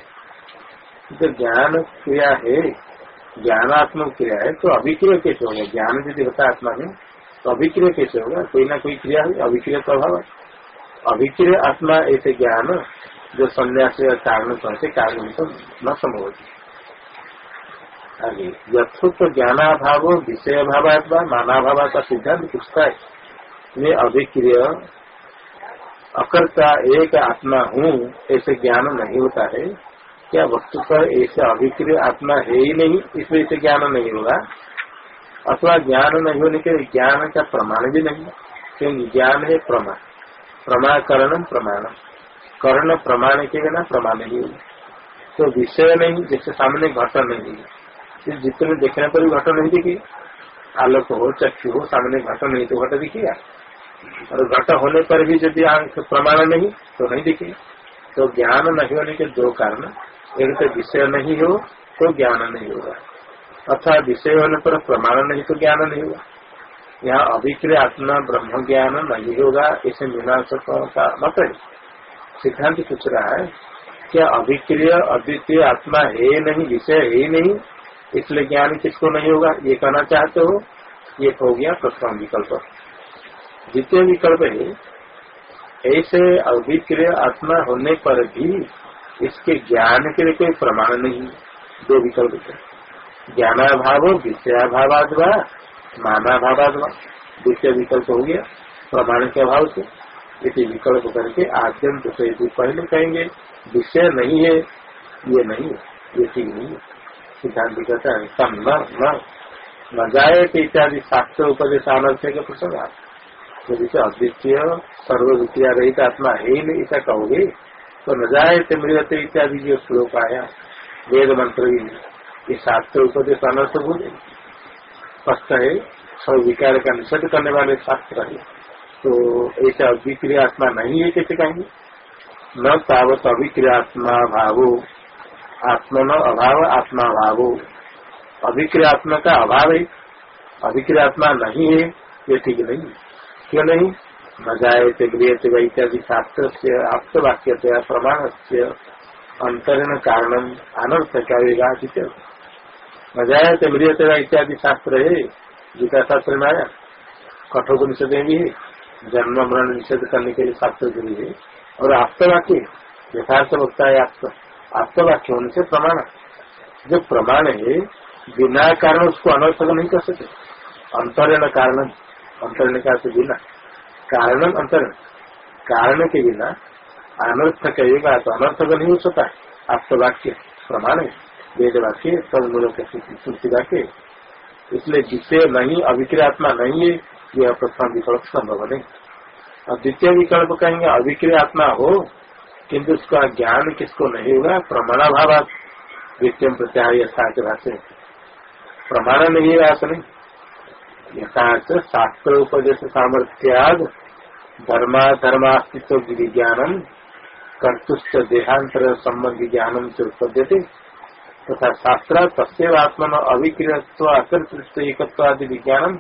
जो ज्ञान क्रिया है, ज्ञानात्मक क्रिया है तो अभिक्रिय कैसे होगा? ज्ञान यदि होता आत्मा में तो अभिक्रिय कैसे होगा? कोई ना कोई क्रिया है, अभिक्रिय प्रभाव अभिक्रिय आत्मा ऐसे ज्ञान जो संन्यास कारण से कारण तो न संभव होती। यथोक्त ज्ञानाभाव विषय अभाव अथवा मानाभाव का सिद्धांत पूछता है। मैं अभिक्रिय, अकर्ता एक आत्मा हूँ, ऐसे ज्ञान नहीं होता है। क्या वस्तु पर ऐसे अभिक्रिय आत्मा है ही नहीं इसलिए इसे ज्ञान नहीं होगा? अथवा ज्ञान नहीं होने के ज्ञान का प्रमाण भी नहीं। क्योंकि ज्ञान है प्रमाण। प्रमाकरण प्रमाण कर्ण प्रमाण के बिना प्रमाण नहीं होगा। तो विषय नहीं, जैसे सामने घटन नहीं है। जितने देखने पर भी घट नहीं दिखेगी आलोक हो, चक्षु हो, सामने घट नहीं तो घट दिखेगा। और घट होने पर भी यदि आँख प्रमाण नहीं तो नहीं दिखेगा तो ज्ञान नहीं होने के दो कारण। एक तो विषय नहीं हो तो ज्ञान नहीं होगा। अथवा विषय होने पर प्रमाण नहीं तो ज्ञान नहीं होगा। यहाँ अभिक्रिय आत्मा ब्रह्म ज्ञान नहीं होगा, इसे मीमांसकों का मत है। सिद्धांत पूछ रहा है क्या अभिक्रिय, अद्वितीय आत्मा है नहीं, विषय है नहीं, इसलिए ज्ञान किसको नहीं होगा? ये कहना चाहते हो, ये हो गया प्रथम विकल्प। द्वितीय विकल्प है ऐसे अभिक्रिय आत्मा होने पर भी इसके ज्ञान के लिए कोई प्रमाण नहीं। दो विकल्प है ज्ञानाभाव, विषयाभावादवा, मानाभावादवा। द्वितीय विकल्प हो गया, प्रमाण के अभाव से। इसी विकल्प करके आद्यंत से पहले कहेंगे, विषय नहीं है, ये नहीं है, ये ठीक नहीं है। सिद्धांत कहता है तम न जाए इत्यादि शास्त्र उपदेश अनर्थ्य के प्रसंग तो जैसे अद्वितीय सर्वद्वितीय रहित आत्मा है ही नहीं, ऐसा कहोगे? तो न जाए थे मृत इत्यादि जो श्लोक आया, वेद मंत्र ये शास्त्र उपदेश अनर्थ बोले स्पष्ट है, सब विकार का निषेध करने वाले शास्त्र है। तो ऐसा अभिक्रिया आत्मा नहीं है, कैसे कहेंगे? न तावत अभिक्रियात्मा भावो, आत्मा न अभाव, आत्मा भावो। अभिक्रियात्मा का अभाव है। अभिक्रियात्मा नहीं है, ये ठीक नहीं क्यों नहीं। जाए गृहते इत्यादि शास्त्र से आप्तवाक्य प्रमाण से अंतरण कारण अनर्थ क्या होगा न जाए मृियते इत्यादि शास्त्र है। गीता शास्त्र में आया कठोर निषेध भी है। जन्म, मरण, निषेध करने के लिए शास्त्र ज़रूरी है। और आप्तवाक्य, यथार्थ होता है आप्तवाक्य होने से प्रमाण। जो प्रमाण है, बिना कारण उसको अनर्थक नहीं कर सकते। अंतरण कारण अंतरण का से बिना। कारण अंतरण। कारण के बिना अनर्थक युगा तो अनर्थक नहीं हो सकता। वाक्य प्रमाण है। वेद वाक्य सब के सूची वाक्य इसलिए जिससे नहीं अभिक्रियात्मा नहीं है, यह प्रथम विकल्प संभव नहीं। और द्वितीय विकल्प कहेंगे अभिक्रिय आत्मा हो, किंतु उसका ज्ञान किसको नहीं होगा? प्रमाणाभाव द्वितीय प्रत्याय यथार्थ भाषे प्रमाण नहीं है बात नहीं। यथार्थ शास्त्र उपदेश सामर्थ्याद धर्मा, धर्मास्तित्व विज्ञानम कर्तुष्ट देहांतर संबंधी ज्ञानम से उत्पद्यते तथा शास्त्र तस्व आत्मन अभिक्रियत्व अकर्तृष्ट एकत्वादि विज्ञानम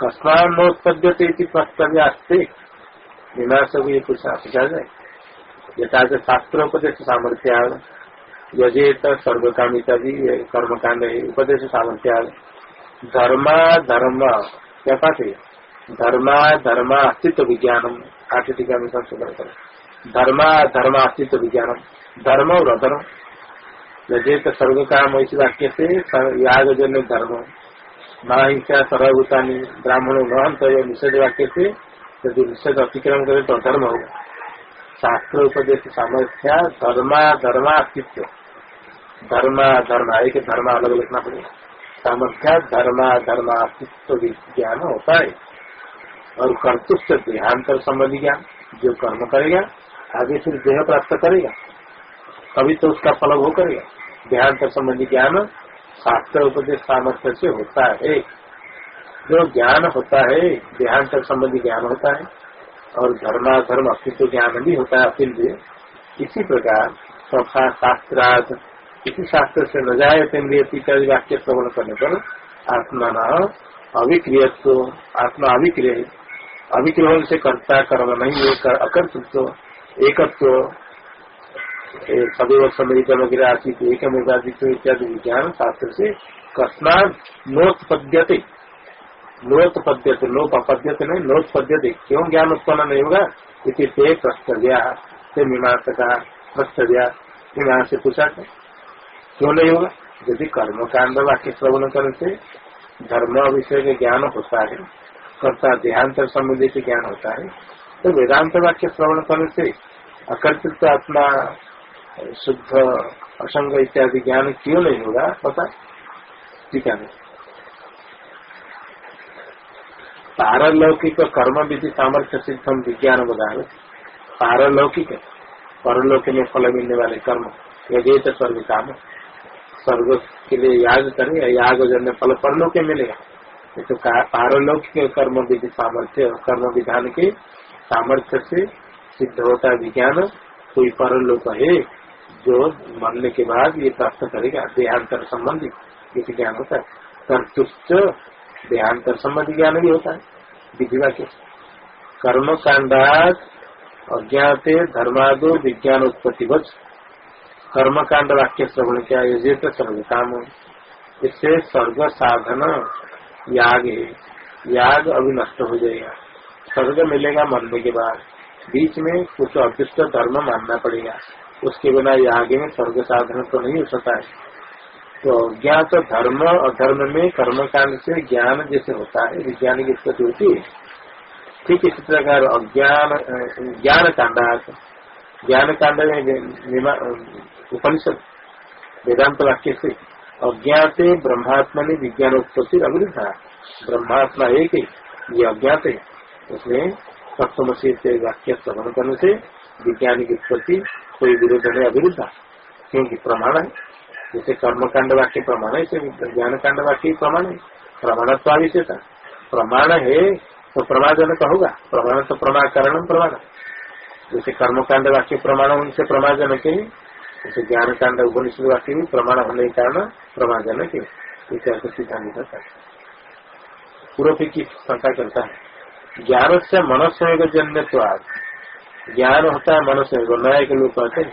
कस्मात्पद्यते प्रस्तव्य आस्ते विनाश को ये पूछा पूछा जाए। यथार्थ शास्त्रोपदेश सामर्थ्या यजेत सर्वकामिता कर्मकांड उपदेश सामर्थ्या धर्मा धर्म। क्या पाठ धर्मा धर्मा अस्तित्व विज्ञानम। आठ टीका में संशोधन करें धर्मा धर्मा अस्तित्व विज्ञानम। धर्म और अधर्म। यजेत सर्व काम इस वाक्य से याग जन्य धर्म। महाहिंसा सर्वभूता ब्राह्मण महंत निषेध वाक्य से यदि निषेध अतिक्रम करे तो धर्म होगा। शास्त्र उपदेश सामर्थ्या धर्मा धर्मा अस्तित्व। धर्मा धर्म। एक धर्म अलग लिखना पड़ेगा। सामर्थ्या धर्मा धर्मा अस्तित्व ज्ञान होता है। और कर्तुष्ट देहांतर संबंधी ज्ञान, जो कर्म करेगा, आगे फिर देह प्राप्त करेगा। कभी तो उसका फल वो करेगा। देहांतर संबंधी ज्ञान शास्त्र उपदेश सामर्थ्य से होता है। जो ज्ञान होता है, देहांतर संबंधी ज्ञान होता है, और धर्माधर्म अस्तित्व ज्ञान भी होता है अखिल भी इसी प्रकार शास्त्रार्थ इसी शास्त्र से न जाए इत्यादि वाक्य श्रवण करने पर आत्मा न अभिक्रियत्व आत्मा अभिक्रिय अभिक्रिय से कर्ता, कर्म नहीं है अकर्तृत्व, एकत्व सदैव सम्मिलित वगैरह आसित एक इत्यादि विज्ञान शास्त्र से कस्मात नोत्पद्यते। नोत्पद्यते नोपद्यते नहीं, नोत्पद्यते। क्यों ज्ञान उत्पन्न नहीं होगा? इसी ते प्रस्तव्या मीमांस का प्रस्तव्या मीमांस से पूछा था। क्यों नहीं होगा यदि कर्म कांड वाक्य श्रवण करने से धर्म विषय का ज्ञान होता है, कर्ता देहांतर संबंधी से ज्ञान होता है तो वेदांत वाक्य श्रवण करने से अकर्तृत्व आत्मा, शुद्ध, असंग इत्यादि ज्ञान क्यों नहीं होगा, पता? ठीक है। पारलौकिक कर्म विधि सामर्थ्य सिद्धम विज्ञान बता पारलौकिक, परलोक में फल मिलने वाले कर्म यदि स्वर्ग काम। स्वर्ग के लिए याग करें याग जन्य फल परलोक में मिलेगा। तो पारलौकिक कर्म विधि सामर्थ्य कर्म विधान के सामर्थ्य से सिद्ध होता विज्ञान। कोई परलोक है जो मरने के बाद ये प्राप्त करेगा, देहांतर संबंधी ये ज्ञान होता है। कर्तुष्ट देहांतर संबंधी ज्ञान भी होता है, विधि वाक्य कर्म कांडात अज्ञात धर्मादो विज्ञान उत्पत्ति कर्म कांड वाक्य श्रवण क्या यजेत सर्व काम। इससे स्वर्ग साधन याग है याग अभी नष्ट हो जाएगा। स्वर्ग मिलेगा मरने के बाद। बीच में कुछ अदृष्ट धर्म मानना पड़ेगा। उसके बिना याग में स्वर्ग साधन तो नहीं हो सकता है। तो ज्ञान तो धर्म और धर्म में कर्म कांड से ज्ञान जैसे होता है, विज्ञान की उत्पत्ति होती है। ठीक इसी प्रकार अज्ञान ज्ञान कांडा ज्ञान कांड में उपनिषद वेदांत वाक्य से अज्ञाते ब्रह्मात्मा ने विज्ञान उत्पत्ति अविरुद्धा। ब्रह्मात्मा एक ही, ये अज्ञात है। उसमें सप्तम से वाक्य श्रवण करने से विज्ञान की उत्पत्ति कोई विरोध नहीं, अविरुद्धा। क्योंकि प्रमाण है। जैसे कर्मकांड वाक्य प्रमाण है ज्ञान कांड वाक्य प्रमाण है। प्रमाण आविश्यता प्रमाण है तो प्रमाजनक होगा प्रमाण तो प्रमाकरण प्रमाण। जैसे कर्मकांड वाक्य प्रमाण उनसे प्रमाजनक है जैसे ज्ञान कांड उपनिषद वाक्य भी प्रमाण होने के कारण प्रमाजनक है इसे अर्थ सिद्धांत करता है। पूर्व की शंका करता है ज्ञान से मनस्वयोग जन्य ज्ञान होता है मनुष्य नया के लोग कहते हैं।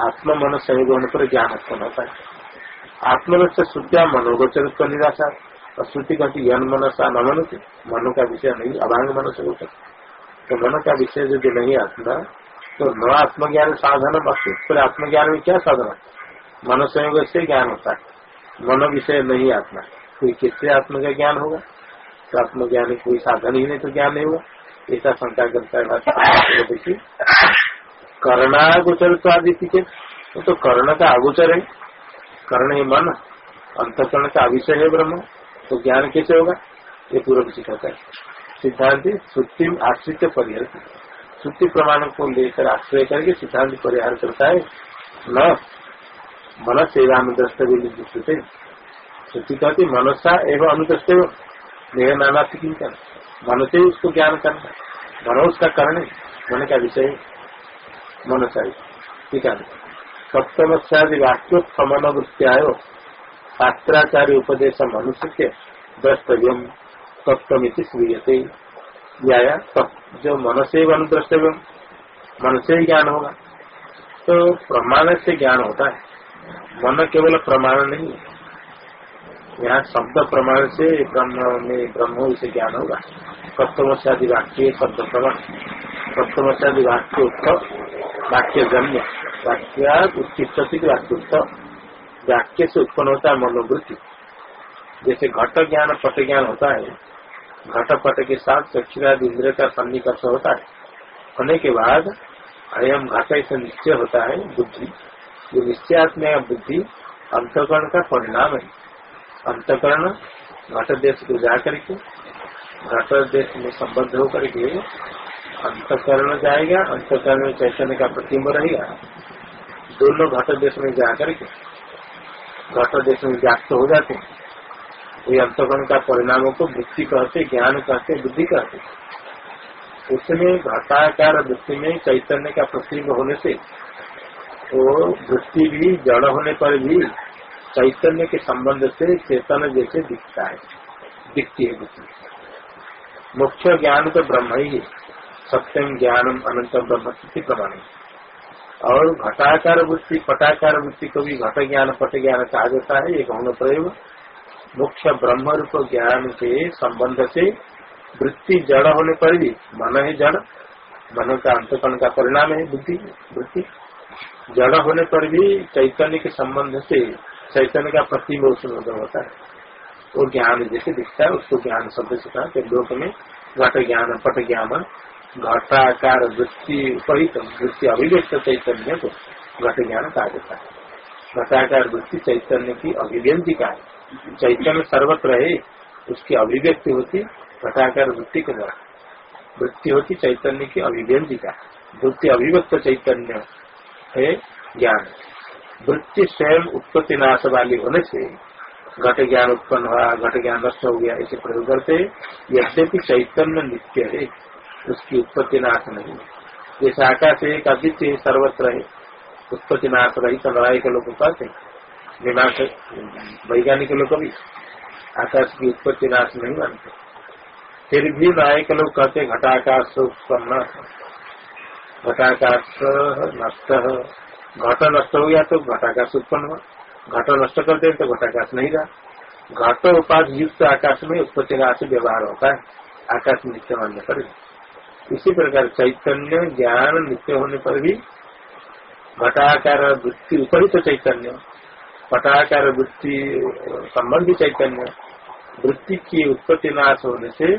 आत्म मन संयोग होने पर ज्ञान उत्पन्न होता है। आत्मन से श्रुतिया मनोगोचर निराशा और श्रुति कहती यन मनसा न मनुष्य मनो का विषय नहीं, अभांग मनुष्य होता तो मन का विषय यदि नहीं आत्मा तो न आत्मज्ञान साधन फिर आत्मज्ञान में क्या साधन मन संयोग से ज्ञान होता है। मन विषय नहीं आत्मा कोई किससे आत्म का ज्ञान होगा? तो आत्मज्ञान कोई साधन ही नहीं तो ज्ञान नहीं हुआ ऐसा शंका करता है देखिए, कर्णागोचर तो आदि तो कर्ण का अगोचर है। कर्ण ही मन, अंतकरण का विषय है ब्रह्म। तो ज्ञान कैसे होगा? ये पूर्व सिखाता है। सिद्धांत श्रुति आश्रित परिहर। श्रुति प्रमाण को लेकर आश्रय करके सिद्धांत परिहार करता है। न मन सेवा अनुद्रष्टव्य श्रुति कहती, मनसा एवं अनुद्रष्टव्य मेरे नाना चिंतन मन से उसको ज्ञान करना मन उसका कारण मन का विषय मनसा ठीक है। सप्तम वाक्य समन वृत्तियायो शास्त्राचार्य उपदेश मनुष्य के तत्वमिति श्रूयते या जो मन से वन द्रष्टव्य मन से ही ज्ञान होगा। तो प्रमाण से ज्ञान होता है। मन केवल प्रमाण नहीं है। यहाँ शब्द प्रमाण से ब्रह्म में ब्रह्म से ज्ञान होगा। सप्तमशादि वाक्य, शब्द प्रमाण। सप्तमशादि वाक्य उत्तर वाक्य जन्य। वाक्या उत्कृष्ट वाक्य उत्तर वाक्य से उत्पन्न होता है मनोवृत्ति। जैसे घट ज्ञान, पट ज्ञान होता है घट पट के साथ चक्षुराद इंद्र का सन्निकर्ष होता है। होने के बाद अयम घट से निश्चय होता है बुद्धि। जो निश्चयात्म बुद्धि अंतकरण का परिणाम है। अंतकरण घट देश को जा करके घट देश में संबद्ध होकर के अंतकरण जाएगा, अंतकरण में चैतन्य का प्रतिम्ब रहेगा। दोनों घट देश में जाकर के घट देश में व्याप्त हो जाते हैं। ये अंतगण का परिणामों को वृत्ति कहते, ज्ञान कहते, बुद्धि कहते। उसमें घटाकार वृत्ति में चैतन्य का प्रतिम्ब होने से तो वृत्ति भी जड़ होने पर भी चैतन्य के संबंध से चेतन जैसे दिखता है, दिखती है वृत्ति मुख्य ज्ञान तो ब्रह्म ही है सत्यम ज्ञानम अनंत ब्रह्म प्रमाण और घटाकार वृत्ति पटाकार वृत्ति को भी घट ज्ञान, पट ज्ञान कहा जाता है ये गौण प्रयोग। मुख्य ब्रह्म रूप ज्ञान के संबंध से वृत्ति जड़ होने पर भी मन है जड़। मन का अंतकरण का परिणाम है बुद्धि। वृत्ति जड़ होने पर भी चैतन्य के संबंध से चैतन्य का प्रतिम्ब उसमें होता है। वो ज्ञान जैसे दिखता है, उसको ज्ञान शब्द से कहा लोक में घट ज्ञान, पट ज्ञान, घटाकार वृत्ति उपहित वृत्ति अभिव्यक्त चैतन्य को घट ज्ञान कहा जाता है। घटाकार वृत्ति चैतन्य की अभिव्यक्ति का है। चैतन्य सर्वत्र है, उसकी अभिव्यक्ति होती घटाकर वृत्ति के द्वारा वृत्ति होती चैतन्य की अभिव्यक्ति का। वृत्ति अभिव्यक्त चैतन्य है, ज्ञान। वृत्ति स्वयं उत्पत्ति नाश वाली होने से घट ज्ञान उत्पन्न हुआ, घट ज्ञान नष्ट हो गया ऐसे प्रयोग करते यद्यपि चैतन्य नित्य है, उसकी उत्पत्ति नाश नहीं जैसे आकाश एक अद्वितीय सर्वत्र है। उत्पत्ति नाश रही तो लड़ाई के लोग कहते दिमाग वैज्ञानिक लोग भी आकाश की उत्पत्ति नाश नहीं मानते। फिर भी न्याय के लोग कहते घटाकाश उत्पन्न घटाकाश नष्ट घट नष्ट हो गया तो घटाकाश उत्पन्न हुआ। घट नष्ट कर दे तो घटाकाश नहीं रहा। घट उपाधि युक्त आकाश में उत्पत्ति नाश व्यवहार होता है। आकाश नित्य मानने पर इसी प्रकार चैतन्य ज्ञान नित्य होने पर भी घटाकार वृत्ति उपहित चैतन्य पटाकार वृत्ति, संबंधी चैतन्य, वृत्ति की उत्पत्ति नाश होने से,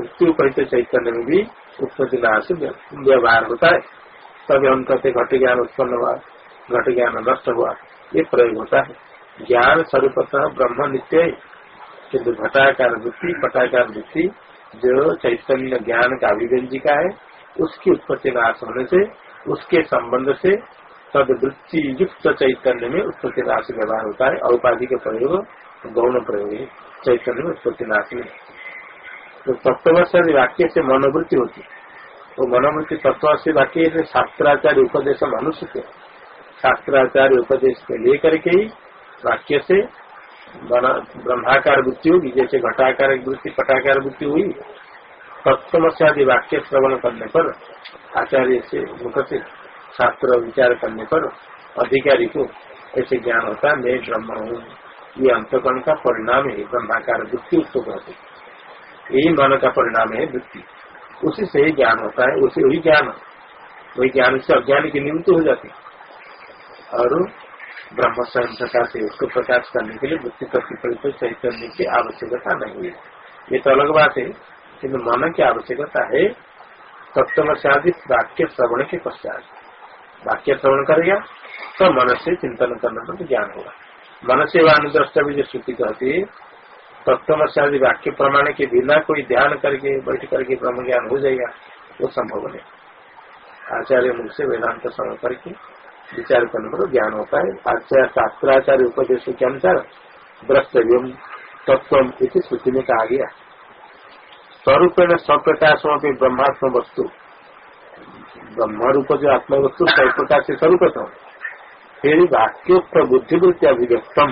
वृत्ति उपहित चैतन्य में भी उत्पत्ति नाश व्यवहार होता है। तभी हम कहते घट ज्ञान उत्पन्न हुआ, घट ज्ञान नष्ट हुआ। ये प्रयोग होता है। ज्ञान स्वरूपतः ब्रह्म नित्य किन्तु घटाकार वृत्ति, पटाकार वृत्ति, जो चैतन्य ज्ञान का अभिव्यंजिका है, उसकी उत्पत्ति नाश होने से, उसके संबंध से तद वृत्ति युक्त चैतन्य में उत्पत्ति नाश व्यवहार होता है। औपाधिक प्रयोग, गौण प्रयोग है चैतन्य में उत्पत्ति नाश में। तो तत्वर्ष वाक्य से मनोवृत्ति होती तो मनोवृत्ति तत्व वाक्य से शास्त्राचार्य उपदेश मनुष्य के। शास्त्राचार्य उपदेश के लेकर के ही वाक्य से ब्रह्माकार वृत्ति होगी। जैसे घटाकार वृत्ति, पटाकार वृत्ति हुई। तत्व वाक्य श्रवण करने पर आचार्य से मुख से शास्त्र विचार करने पर अधिकारी को ऐसे ज्ञान होता है, मैं ब्रह्म हूँ। ये अंतकरण का परिणाम है, ब्रह्माकार वृत्ति उसको कहते यही मन का परिणाम है वृत्ति। उसी से ही ज्ञान होता है, उसी वही ज्ञान। वही ज्ञान से अज्ञान की निवृत्ति हो जाती और ब्रह्म स्वयं प्रकाश है उसको प्रकाश करने के लिए वृत्ति प्रतिफलित करने की आवश्यकता नहीं है। ये तो अलग बात है किन्तु मन की आवश्यकता है सप्तम से वाक्य श्रवण के पश्चात। वाक्य श्रवण करेगा तो मन से चिंतन करने पर ज्ञान होगा। मन से भी जो श्रुति कहती है आदि वाक्य प्रमाण के बिना कोई ध्यान करके, बैठ करके ब्रह्म ज्ञान हो जाएगा, वो संभव नहीं। आचार्य मुख से वेदांत समय करके विचार करने पर ज्ञान होता है। आचार्य शास्त्राचार्य उपदेश के अनुसार द्रष्टव्यम तत्व इसी श्रुति में कहा गया। स्वरूप में स्वप्रकाशों के ब्रह्मात्म वस्तु ब्रह्म रूप जो आत्मा वस्तु स्वप्रकाश से स्वरूप फिर वाक्योक्त बुद्धिवृत्ति अभिव्यक्तम।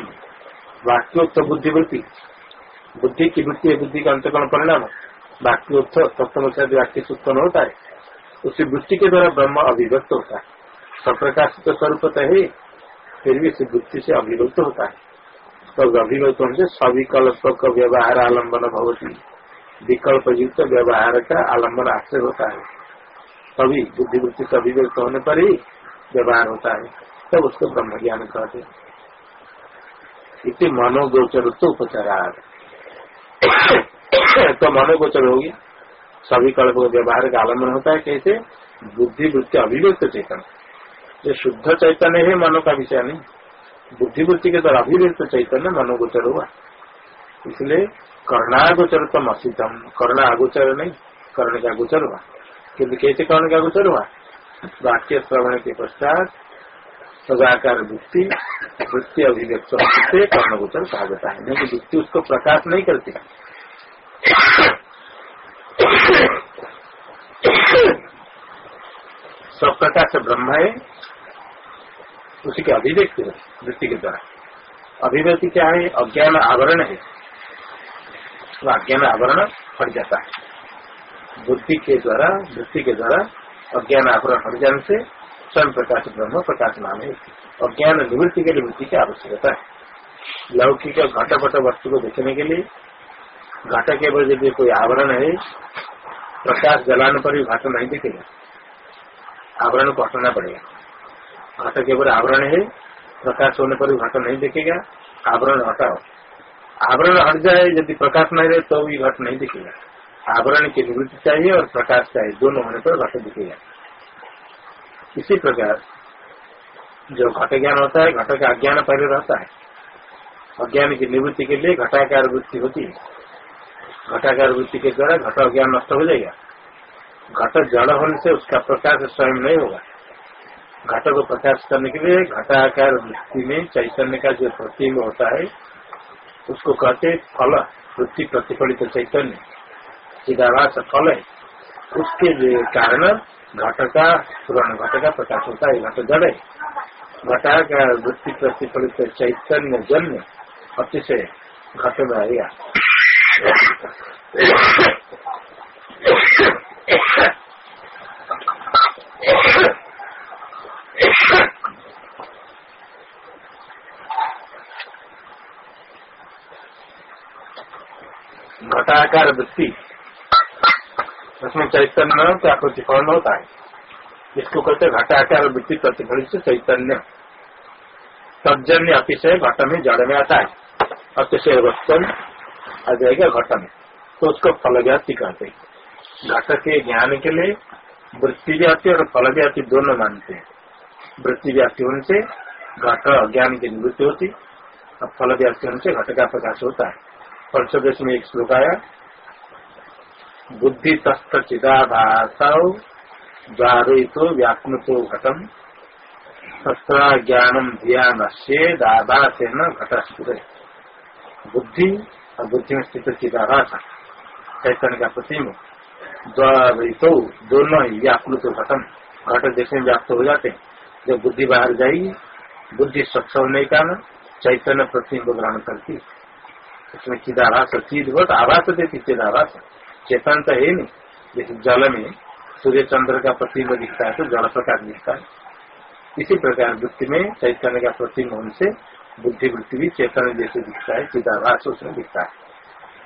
वाक्योक्त बुद्धिवृत्ति बुद्धि की वृत्ति बुद्धि का अंतकरण परिणाम। वाक्योत्थ सप्तम से वाक्य उत्पन्न होता है। उसी वृत्ति के द्वारा ब्रह्म अभिव्यक्त होता है। स्वप्रकाशित स्वरूप तो है फिर भी इस वृत्ति से अभिव्यक्त होता है। तो अभिव्यक्त होने से सविकल्प का व्यवहार आलंबन भवती। विकल्प युक्त व्यवहार का आलंबन आश्रय होता है। तभी बुद्धिवृत्ति से अभिव्यक्त होने पर ही व्यवहार होता है। तब उसको ब्रह्म ज्ञान कहते इतने मनोगोचर तो उपचार तो मनोगोचर हो गया। सभी कल्प व्यवहार का आलंबन होता है कैसे? बुद्धिवृत्ति अभिव्यक्त चेतन। जो शुद्ध चैतन्य है मनो का विषय नहीं। बुद्धिवृत्ति के द्वारा अभिव्यक्त चैतन्य मनोगोचर हुआ। इसलिए कर्णागोचर तो मसीतम कर्ण अगोचर नहीं, कर्ण का गोचर हुआ। किन्तु कैसे कर्ण का गोचर हुआ? वाक्य श्रवण के पश्चात सदाकार वृत्ति वृत्ति अभिव्यक्त से कर्णगोचर कहा जाता है। नहीं वृत्ति उसको प्रकाश नहीं करती। सब प्रकाश ब्रह्म है, उसी के अभिव्यक्ति वृत्ति के द्वारा। अभिव्यक्ति क्या है? अज्ञान आवरण है। तो अज्ञान आवरण फट जाता है। बुद्धि के द्वारा वृत्ति के द्वारा अज्ञान आवरण हट जाने से स्वयं प्रकाश ब्रह्म, प्रकाश नाम है। अज्ञान निवृत्ति के लिए वृत्ति की आवश्यकता है। लौकिक घटपट वस्तु को देखने के लिए, घट के बाद यदि कोई आवरण है, प्रकाश जलाने पर भी घट नहीं दिखेगा। आवरण को हटाना पड़ेगा। घट के ऊपर आवरण है, प्रकाश होने पर भी घट नहीं दिखेगा, आवरण हटाओ। आवरण हट जाए, यदि प्रकाश नहीं रहे तो भी घट नहीं दिखेगा। आवरण की निवृत्ति चाहिए और प्रकाश चाहिए। दोनों होने पर घट दिखेगा इसी प्रकार जो घट ज्ञान होता है, घट का अज्ञान पहले रहता है। अज्ञान की निवृत्ति के लिए घटाकार वृत्ति होती है। घटाकार वृत्ति के द्वारा घट अज्ञान नष्ट हो जाएगा। घट जड़ होने से उसका प्रकाश स्वयं नहीं होगा। घट को प्रकाश करने के लिए घटाकार वृत्ति में चैतन्य का जो प्रतिम्ब होता है, उसको कहते फल, वृत्ति प्रतिफलित चैतन्य। सीधावास फल है उसके कारण घट का पुराण घट का प्रकाश होता है घट जड़ घटा का वृत्ति प्रतिफलित चैतन्य जन्म अतिशय घट में आएगा घटाकार वृत्ति उसमें चैतन्य का प्रतिफलन होता है। इसको कहते घटाकार वृत्ति प्रतिफलित चैतन्य। तजन्य अतिशय घट में जड़ में आता है। अतिशय वस्तन आ जाएगा घट में तो उसको फल व्याप्ति कहते हैं। घट के ज्ञान के लिए वृत्ति व्याप्ति और फल व्याप्ति दोनों मानते हैं। वृत्ति व्याप्ति होने से घट अज्ञान की निवृत्ति होती, और फल व्याप्ति होने से घट का प्रकाश होता है। पंचदेश में एक श्लोक आया बुद्धि तस्त चिदाभासौ द्वारितो व्याप्नुतो घटम। तत्र ज्ञानम धिया नश्येदाभासे न घटस्फुर बुद्धि और बुद्धि में स्थित चिदाभास चैतन्य का प्रतिम द्वारितो दोनों ही व्याप्लुत घटम। घट जैसे व्याप्त हो जाते। हैं जब बुद्धि बाहर जाएगी बुद्धि स्वच्छ होने का न चैतन्य प्रतिम को ग्रहण करती। उसमें चिदाभास चीज़ बहुत आभास देती, चिदाभास। चेतन तो है नहीं, जैसे जल में सूर्य चंद्र का प्रतिम्ब दिखता है तो जल प्रकाश दिखता है। इसी प्रकार वृत्ति में चैतन्य का प्रतिम्ब होने से बुद्धि वृत्ति भी चैतन्य जैसे दिखता है, चिदाभास उसमें दिखता है।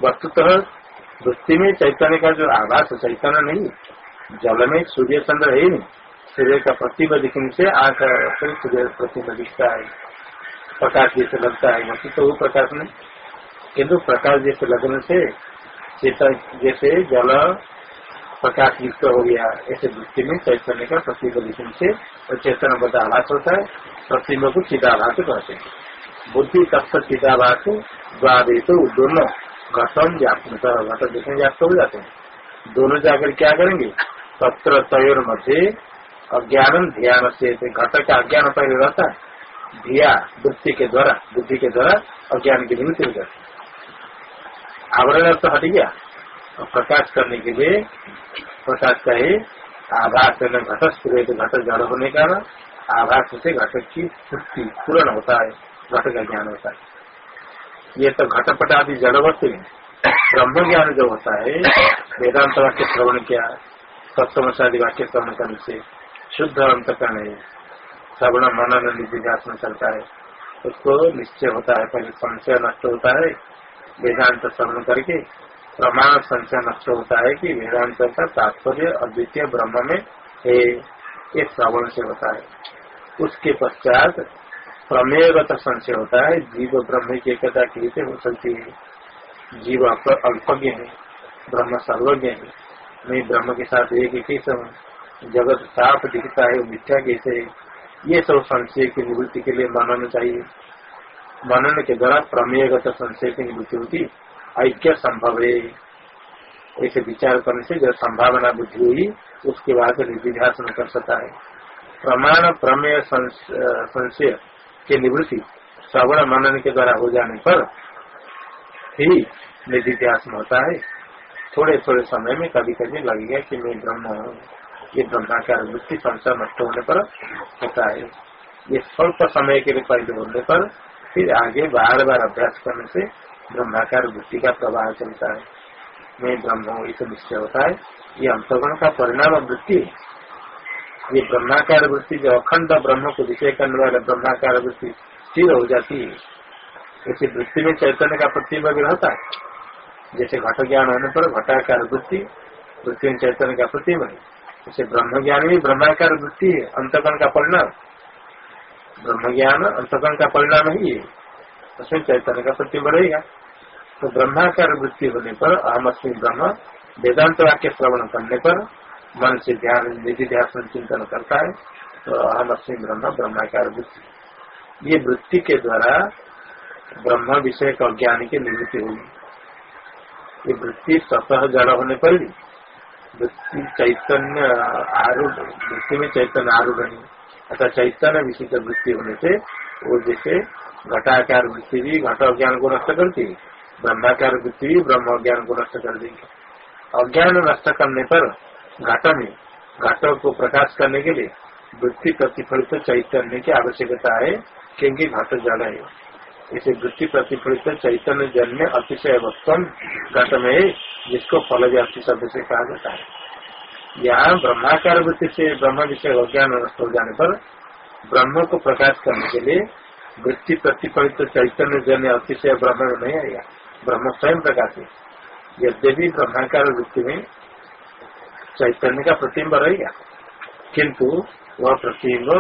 वस्तुतः वृत्ति में चैतन्य का जो आभास चैतन्य नहीं, जल में सूर्य चंद्र है नहीं, सूर्य का प्रतिम्ब दिखने से आँख सूर्य प्रतिम्ब दिखता है। प्रकाश जैसे लगता है वस्तु तो वो प्रकाश नहीं। किन्तु प्रकाश जैसे लगने से चेतन जैसे जल प्रकाश युक्त हो गया ऐसे वृत्ति में चैतन्य का प्रतिम्ब दिखने से और चेतन बद आभास होता है प्रतिम्ब को चिदाभास कहते हैं। बुद्धि तत्व चिदाभास द्वादे तो दोनों घटम व्याप्त घट देखने व्याप्त हो जाते हैं। दोनों जाकर क्या करेंगे? तत्र तयोर मध्य अज्ञान ध्यान से घट का अज्ञान पहले रहता है। धिया बुद्धि के द्वारा, बुद्धि के द्वारा अज्ञान की निमित्त हो जाती आवरण तो हट गया। और प्रकाश करने के लिए प्रकाश का ही आभास में तो घट जड़ होने का आभास से घट की स्थिति पूर्ण होता है, घट का ज्ञान होता है। ये तो घटपट आदि जड़ वस्तु ब्रह्म ज्ञान जो होता है, वेदांत वाक्य श्रवण किया सप्तम शादी वाक्य श्रवण करने से शुद्ध अंत करने श्रवण मनन में चलता है। उसको निश्चय होता है, पहले संशय नष्ट होता है। वेदांत श्रवण करके प्रमाण संशय नष्ट होता है कि वेदांत का तात्पर्य अद्वितीय ब्रह्म में है श्रवण से होता है। उसके पश्चात प्रमेयगत संशय होता है, जीव ब्रह्म की एकता कैसे हो सकती है। जीव अल्पज्ञ है, ब्रह्म सर्वज्ञ है। मैं ब्रह्म के साथ एक कैसे हूँ, जगत साफ़ दिखता है, मिथ्या कैसे है। ये सब संशय की निवृत्ति के लिए मनन चाहिए। मनन के द्वारा प्रमेयगत संशय की निवृत्ति होती, ऐक्य संभव है। ऐसे विचार करने से जो संभावना बुद्धि हुई, उसके बाद निधिध्यास में कर सकता है। प्रमाण प्रमेय संशय की निवृत्ति श्रवण मनन के द्वारा हो जाने पर ही निधिध्यास में होता है। थोड़े थोड़े समय में कभी कभी लगेगा कि मैं ब्रह्म हूँ। ये ब्रह्माकार वृत्ति संसार नष्ट होने पर होता है। ये स्वल्प समय के लिए पहले होने पर फिर आगे बार बार अभ्यास करने से ब्रह्माकार वृत्ति का प्रवाह चलता है, मैं ब्रह्म हूँ इसे निश्चय होता है, ये अंतगुण का परिणाम वृत्ति। ये ब्रह्माकार वृत्ति जो अखंड ब्रह्म को विषय करने वाले ब्रह्माकार वृत्ति स्थिर हो जाती है। इसी वृत्ति में चैतन्य का प्रतिम्ब भी रहता है। जैसे घट ज्ञान होने पर घटाकार वृत्ति वृत्ति में चैतन्य का प्रतिम्ब है उसे ब्रह्म ज्ञान भी ब्रह्माकार वृत्ति है अंतकरण का परिणाम। ब्रह्म ज्ञान अंतकरण का परिणाम ही है। उसमें चैतन्य का प्रति बढ़ेगा। तो ब्रह्माकार वृत्ति होने पर, अहम अस्मी ब्रह्म, वेदांत वाक्य श्रवण करने पर, मन से ध्यान, निधि ध्यान चिंतन करता है तो अहम अस्मी ब्रह्म, ब्रह्माकार वृत्ति। ये वृत्ति के द्वारा ब्रह्म विषय का ज्ञान की निवृत्ति होगी। ये वृत्ति स्वतः जड़ होने पर भी, वृत्ति चैतन्य आरूढ़, वृत्ति में चैतन्य आरूढ़ अतः चैतन्य विशिष्ट वृत्ति होने से वो जैसे घटाकार वृत्ति भी घट अज्ञान को नष्ट करती है ब्रह्माकार वृत्ति भी ब्रह्म अज्ञान को नष्ट कर देगी अज्ञान नष्ट करने पर घट में घट को प्रकाश करने के लिए वृत्ति प्रतिफलित चैतन्य की आवश्यकता है क्योंकि घट जल है इसे वृत्ति प्रतिफलित चैतन्य जन्य अतिशय वस्तु घट में जिसको फल व्याप्ति शब्द से कहा जाता है यहाँ ब्रह्माकार वृत्ति से ब्रह्म विषय अज्ञान नष्ट हो जाने पर ब्रह्म को प्रकाश करने के लिए वृत्ति प्रतिफलित चैतन्य जन्य अतिशय ब्रह्म में नहीं आएगा ब्रह्म स्वयं प्रकाश है। यद्यपि ब्रह्माकार वृत्ति में चैतन्य का प्रतिम्ब रहेगा किंतु वह प्रतिम्ब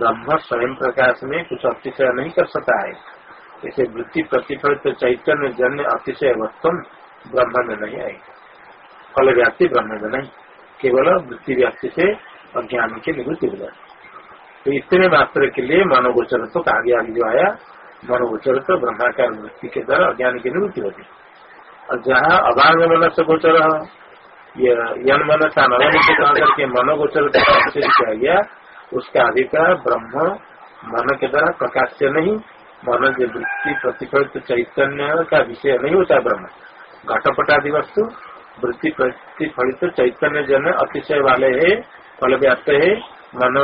ब्रह्म स्वयं प्रकाश में कुछ अतिशय नहीं कर सकता है। इसे वृत्ति प्रतिफलित चैतन्य जन्य अतिशय वस्तु ब्रह्म में नहीं आएगा। फल व्याप्ति ब्रह्म में नहीं। केवल वृत्ति व्याप्ति से अज्ञान की निवृत्ति हो जाती तो इतने मात्र के लिए मनोगोचर तो आगे जो आया, मनोगोचर तो ब्रह्माकार वृत्ति के द्वारा अज्ञान की निवृत्ति होती। और जहाँ अभांग मन गोचर यन मन नवनित करके मनोगोचर किया गया, उसका अधिकार ब्रह्म मन के द्वारा प्रकाश से नहीं, मन के वृत्ति प्रतिफलित चैतन्य का विषय नहीं होता ब्रह्म। घटपटादि वस्तु वृत्ति प्रतिफलित चैतन्य जन अतिशय वाले है, फल व्याप्त है, मन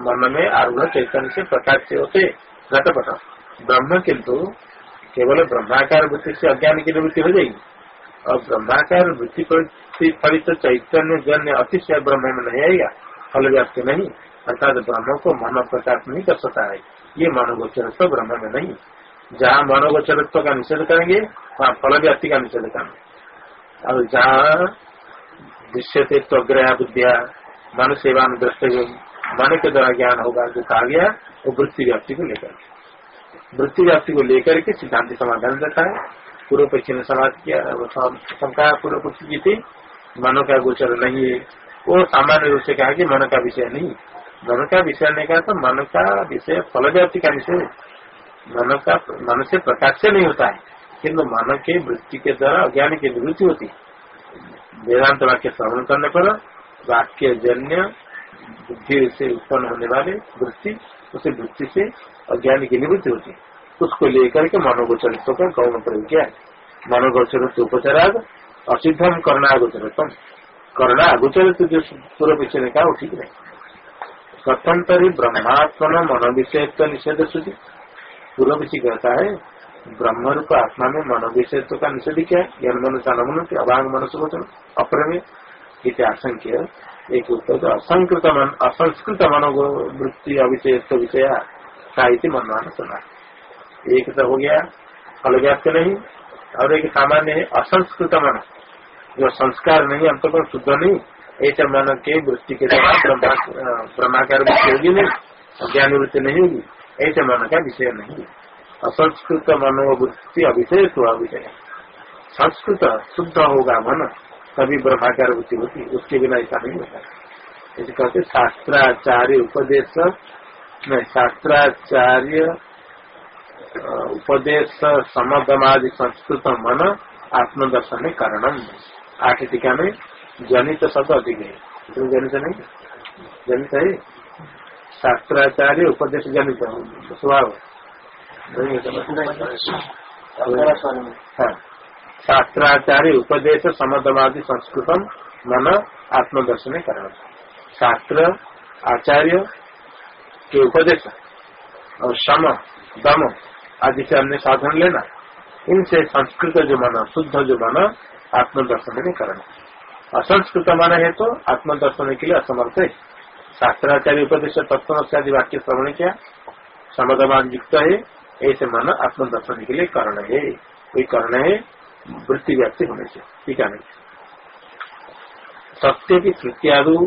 मन में आरूढ़ चैतन्य से प्रकाश से होते। घटपट ब्रह्म किंतु केवल ब्रह्माकार वृत्ति से अज्ञान की निवृत्ति हो जाएगी। और ब्रह्माकार वृत्ति प्रतिफलित चैतन्य जन अतिशय ब्रह्म में नहीं आएगा, फल व्याप्त नहीं। अर्थात ब्रह्म को मन प्रकाश नहीं कर सकता है। ये मनोगोचरत्व ब्रह्म में नहीं। जहाँ मनोगोचरत्व का निषेध करेंगे, वहाँ फल व्याप्ति का निषेध करेंगे। और जहाँ दृश्यते त्वग्रह बुद्धिया मन सेवा में दृष्टि मन के द्वारा ज्ञान होगा, जो कहा गया, वो वृत्ति व्याप्ति को लेकर वृत्ति व्याप्ति को लेकर के सिद्धांत समाधान देता है। पूर्व पक्षी ने समाज किया पूर्व पक्षी की थी। मनो का गोचर नहीं है। वो सामान्य रूप से कहा कि मन का विषय नहीं मन का विषय नहीं कहा तो मन का विषय फल व्याप्ति का विषय मन का मन से प्रकाश से नहीं होता है। किन्तु मन के वृत्ति के द्वारा, अज्ञान की निवृत्ति होती। वेदांत वाक्य श्रवण करने पर वाक्य जन्य बुद्धि से उत्पन्न होने वाले वृत्ति, उसे वृत्ति से अज्ञान की निवृत्ति होती। उसको लेकर के मनोगोचरित्व का गौण प्रयोग किया है। मनोगोचरित्व उपचाराग, असिद्धम करना गोचरित्व करना गोचरित्व जो पूर्व पीछे ने कहा, वो ठीक नहीं। कथम तरी ब्रह्मात्मन मनोविषय निषेध सूची पूर्व पीछे कहता है ब्रह्म रूप आत्मा में मनोविषयत्व का निषेध क्या है यन मन का अभांग मनस वचन अप्रमे आशंक्य, एक उत्तर असंकृत मन, असंस्कृत मनोवृत्ति अविषयत्व विषय का मनमान सुना। एक तो हो गया फल व्याप्त नहीं, और एक सामान्य है, असंस्कृत मन। जो संस्कार नहीं अंत शुद्ध नहीं, ऐसे मन के वृत्ति के द्वारा ब्रह्माकार वृत्ति होगी नहीं, ज्ञान वृत्ति नहीं होगी, ऐसे मन का विषय नहीं। असंस्कृत अभिषय हुआ विषय संस्कृत शुद्ध होगा मन, तभी ब्रह्माकार वृत्ति होती, उसके बिना ऐसा नहीं होता। इसे कहते शास्त्राचार्य उपदेश, नहीं, शास्त्राचार्य उपदेश समदमादि संस्कृत मन आत्मदर्शन कारणम आठ टीका में जनित शब्द अधिक है। जनित नहीं जनित है? शास्त्राचार्य उपदेश जनित स्वभाव। शास्त्राचार्य उपदेश समदवादी संस्कृतम मन आत्मदर्शन करण शास्त्र, आचार्य के उपदेश और सम दम आदि से अन्य साधन लेना, इनसे संस्कृत जो मन, शुद्ध जो मन, आत्मदर्शन में करना असंस्कृत मन है तो आत्मदर्शन के लिए असमर्थ है। शास्त्राचार्य उपदेश तत्व आदि वाक्य श्रवण किया समदमान युक्त है ऐसे मन आत्मदर्शन के लिए कारण है। कोई कारण है, वृत्ति व्याप्ति होने से, ठीक है सत्य की कृत्यादु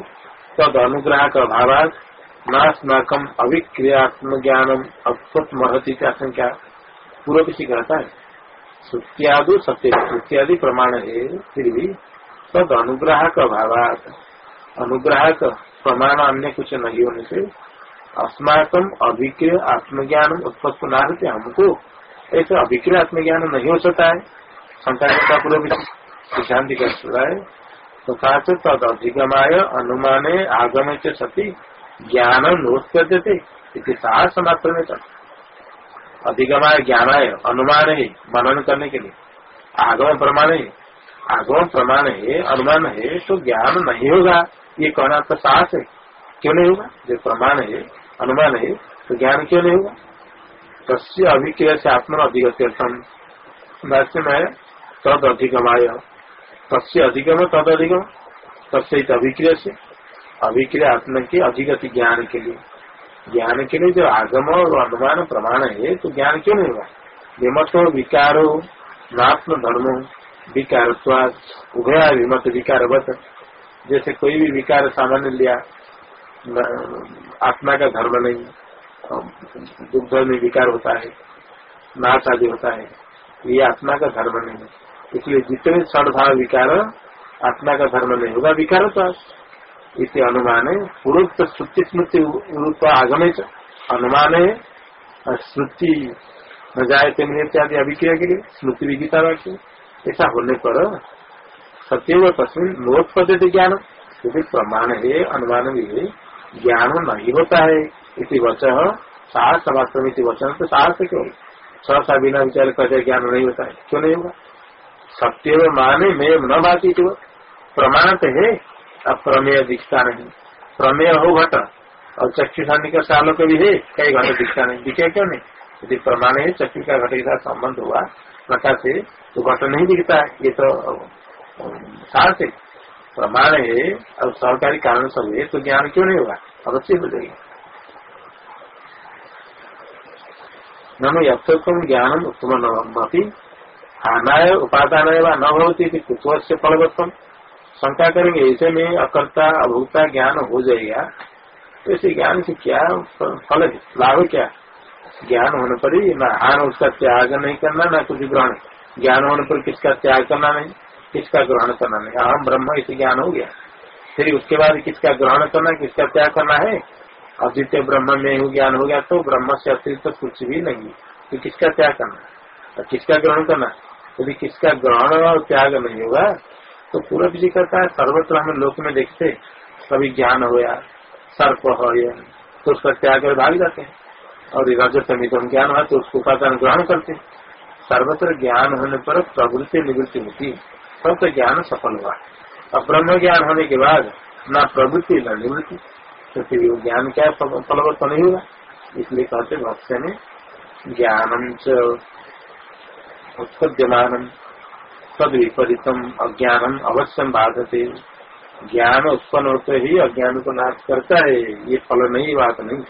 तद अनुग्रह का अभाव नास्माकम अभिक्रियात्म ज्ञानम अत्वत महती की आशंका। पूर्व किसी कहता है? श्रुत्यादु सत्य श्रुत्यादि प्रमाण है, फिर भी तद अनुग्रह का अभाव अनुग्रह प्रमाण अन्य कुछ नहीं होने से अस्माकम अभिक्रिय आत्मज्ञान उत्पत्ति न होते हमको ऐसे अभिक्रिय, आत्मज्ञान नहीं हो सकता है। शंका पूर्व शांति कर रहा है। तो कहा तद अधिगमाय अनुमान आगम से सती ज्ञान नोत्पद्य थे साहस मात्र में तक अधिगमाय ज्ञानाय अनुमान है मनन करने के लिए। आगम प्रमाण है आगम प्रमाण है अनुमान है तो ज्ञान नहीं होगा। ये कहना तो साहस है। क्यों नहीं होगा? जो प्रमाण है अनुमान है तो ज्ञान क्यों नहीं होगा तस्य अभिक्रिया से आत्मा अधिगत्यर्थम भाष्य में तद अधिगमाय। तस्य अधिगम, तद अधिगम। तस्य अभिक्रिया से अभिक्रिया आत्मा के अधिगति ज्ञान के लिए। ज्ञान के लिए जो आगम और अनुमान प्रमाण है तो ज्ञान क्यों नहीं होगा विमतो विकारो, नात्म धर्म विकार उभया विमत विकारवत। जैसे कोई भी विकार सामान्य लिया आत्मा का धर्म नहीं दुग्ध में विकार होता है, नाश आदि होता है, ये आत्मा का धर्म नहीं है। इसलिए जितने क्षण भाव विकार, आत्मा का धर्म नहीं होगा, विकार तो इसे अनुमान है पूर्वोक्त श्रुति स्मृति रूप आगम अनुमान है श्रुति न तेमन इत्यादि अभिक्रिया के लिए, स्मृति भी गीता वाक्य ऐसा होने पर सत्य व तस्वीर नोत्पद्य ज्ञान क्योंकि प्रमाण है, अनुमान भी है। ज्ञान नहीं होता है। इसी वचन साहस वास्तव में वचन तो साहस क्यों? सहसा बिना विचार कहते ज्ञान नहीं होता है। क्यों नहीं होगा? सत्य माने में न बाकी तो प्रमाण तो है, अब प्रमेय दिखता नहीं। प्रमेय हो घट। और चक्षु सालों के भी है, कई घट दिखता नहीं। दिखे क्यों नहीं? यदि प्रमाण है, चक्षु का घट के साथ संबंध हुआ प्रकाश से तो घट नहीं दिखता है। ये तो सार से प्रमाण है और सहकारी कारण सब है तो ज्ञान क्यों नहीं होगा? अवश्य हो जाएगा। ननु यथोत्तम ज्ञान उत्तम नती हानाय उपादान न होती कुछ से फलवत्तम। शंका करेंगे, ऐसे में अकर्ता, अभुक्ता ज्ञान हो जाएगा। तो इसे ज्ञान से क्या फल लाभ क्या? ज्ञान होने पर ही न, हान उसका त्याग नहीं करना, न कुछ ग्रहण। ज्ञान होने पर किसका त्याग करना नहीं? किसका ग्रहण करना नहीं? अहम ब्रह्म इसे ज्ञान हो गया। फिर उसके बाद किसका ग्रहण करना किसका त्याग करना है? अद्वितीय ब्रह्म में ही ज्ञान हो गया तो ब्रह्म से अतिरिक्त तो कुछ भी नहीं। तो किसका त्याग करना और किसका ग्रहण करना यदि किसका ग्रहण और त्याग नहीं होगा तो पूर्व जी कहता है, सर्वत्र हम लोक में देखते कभी ज्ञान हो या, सर्प हो तो उसका त्याग भाग जाते हैं। और रजत मिथम ज्ञान हुआ तो उसको उपादान ग्रहण करते सर्वत्र ज्ञान होने पर प्रवृत्ति निवृत्ति होती तब तो ज्ञान सफल हुआ। और ब्रह्म ज्ञान होने के बाद न प्रवृत्ति न निवृत्ति तो फिर वो ज्ञान क्या फलवत्त तो नहीं हुआ। इसलिए कहते भक्ष्य में ज्ञानम च उत्पद्यमान तद विपरीतम अज्ञानम अवश्य बाधते। ज्ञान उत्पन्न होते ही अज्ञान को नाश करता है, ये फल नहीं, बात नहीं।